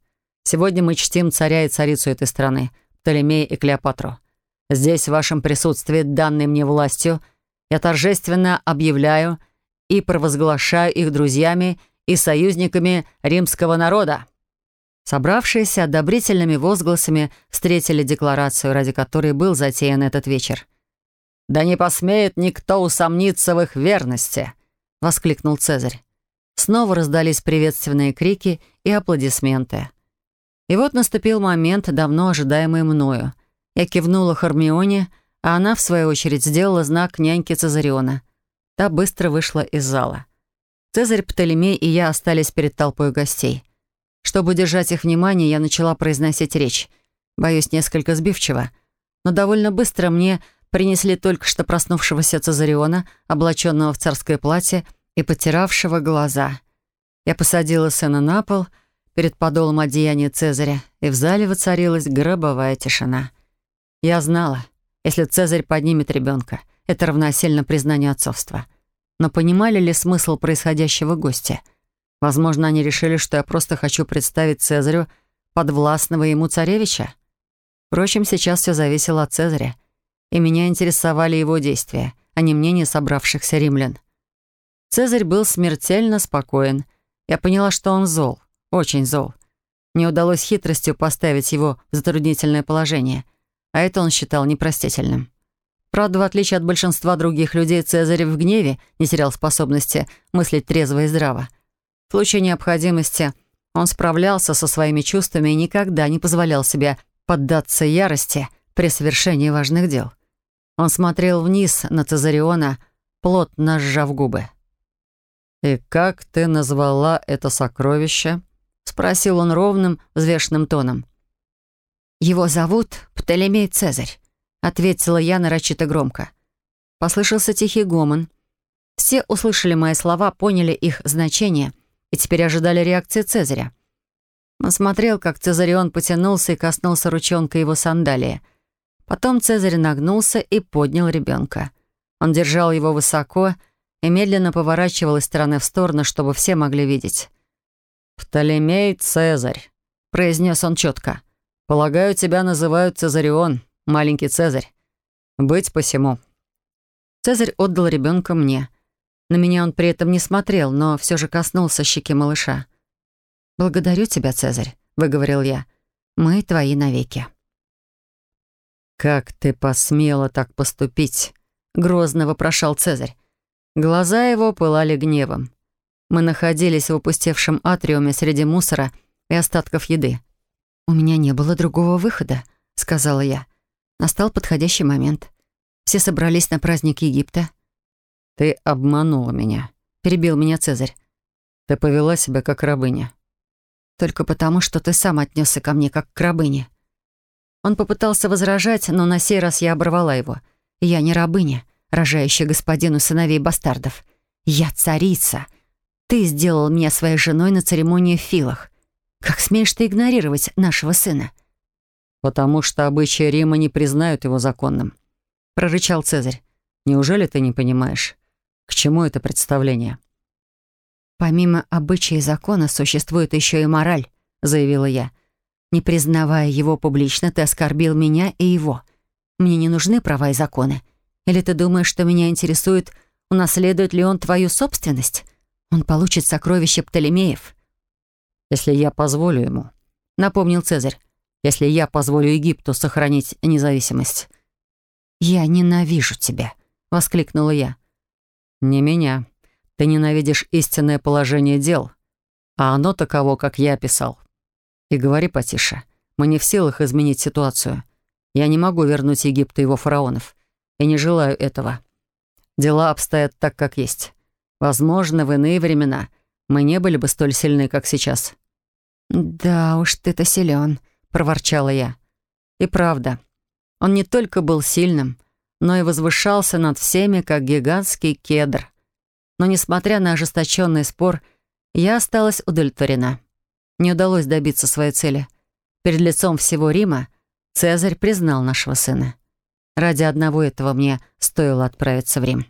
Сегодня мы чтим царя и царицу этой страны, Птолемея и Клеопатру. Здесь, в вашем присутствии, данной мне властью, я торжественно объявляю и провозглашаю их друзьями и союзниками римского народа. Собравшиеся одобрительными возгласами встретили декларацию, ради которой был затеян этот вечер. «Да не посмеет никто усомниться в их верности!» — воскликнул Цезарь. Снова раздались приветственные крики и аплодисменты. И вот наступил момент, давно ожидаемый мною. Я кивнула Хармионе, а она, в свою очередь, сделала знак няньки Цезариона. Та быстро вышла из зала. Цезарь, Птолемей и я остались перед толпой гостей. Чтобы держать их внимание, я начала произносить речь. Боюсь, несколько сбивчиво. Но довольно быстро мне принесли только что проснувшегося Цезариона, облаченного в царское платье и потиравшего глаза. Я посадила сына на пол перед подолом одеяния Цезаря, и в зале воцарилась гробовая тишина. Я знала, если Цезарь поднимет ребенка, это равносильно признанию отцовства. Но понимали ли смысл происходящего гостя — Возможно, они решили, что я просто хочу представить Цезарю подвластного ему царевича. Впрочем, сейчас все зависело от Цезаря, и меня интересовали его действия, а не мнение собравшихся римлян. Цезарь был смертельно спокоен. Я поняла, что он зол, очень зол. Мне удалось хитростью поставить его в затруднительное положение, а это он считал непростительным. Правда, в отличие от большинства других людей, Цезарь в гневе не терял способности мыслить трезво и здраво. В случае необходимости он справлялся со своими чувствами и никогда не позволял себе поддаться ярости при совершении важных дел. Он смотрел вниз на Цезариона, плотно сжав губы. «И как ты назвала это сокровище?» — спросил он ровным, взвешенным тоном. «Его зовут Птолемей Цезарь», — ответила я нарочито громко. Послышался тихий гомон. Все услышали мои слова, поняли их значение — и теперь ожидали реакции Цезаря. Он смотрел, как Цезарион потянулся и коснулся ручонка его сандалии. Потом Цезарь нагнулся и поднял ребенка. Он держал его высоко и медленно поворачивал из стороны в сторону, чтобы все могли видеть. «Птолемей Цезарь», — произнес он четко. «Полагаю, тебя называют Цезарион, маленький Цезарь. Быть посему». Цезарь отдал ребенка мне — на меня он при этом не смотрел, но все же коснулся щеки малыша. «Благодарю тебя, Цезарь», — выговорил я. «Мы твои навеки». «Как ты посмела так поступить?» — грозно вопрошал Цезарь. Глаза его пылали гневом. Мы находились в опустевшем атриуме среди мусора и остатков еды. «У меня не было другого выхода», — сказала я. Настал подходящий момент. Все собрались на праздник Египта — «Ты обманула меня», — перебил меня Цезарь. «Ты повела себя как рабыня». «Только потому, что ты сам отнесся ко мне как к рабыне». Он попытался возражать, но на сей раз я оборвала его. «Я не рабыня, рожающая господину сыновей бастардов. Я царица. Ты сделал меня своей женой на церемонии в Филах. Как смеешь ты игнорировать нашего сына?» «Потому что обычаи Рима не признают его законным», — прорычал Цезарь. «Неужели ты не понимаешь? К чему это представление? «Помимо обычая и закона существует еще и мораль», — заявила я. «Не признавая его публично, ты оскорбил меня и его. Мне не нужны права и законы. Или ты думаешь, что меня интересует, унаследует ли он твою собственность? Он получит сокровище Птолемеев». «Если я позволю ему», — напомнил Цезарь, «если я позволю Египту сохранить независимость». «Я ненавижу тебя», — воскликнула я. «Не меня. Ты ненавидишь истинное положение дел, а оно таково, как я описал. И говори потише. Мы не в силах изменить ситуацию. Я не могу вернуть Египт и его фараонов. И не желаю этого. Дела обстоят так, как есть. Возможно, в иные времена мы не были бы столь сильны, как сейчас». «Да уж ты-то силен», — проворчала я. «И правда». Он не только был сильным, но и возвышался над всеми, как гигантский кедр. Но, несмотря на ожесточенный спор, я осталась удовлетворена. Не удалось добиться своей цели. Перед лицом всего Рима Цезарь признал нашего сына. Ради одного этого мне стоило отправиться в Рим.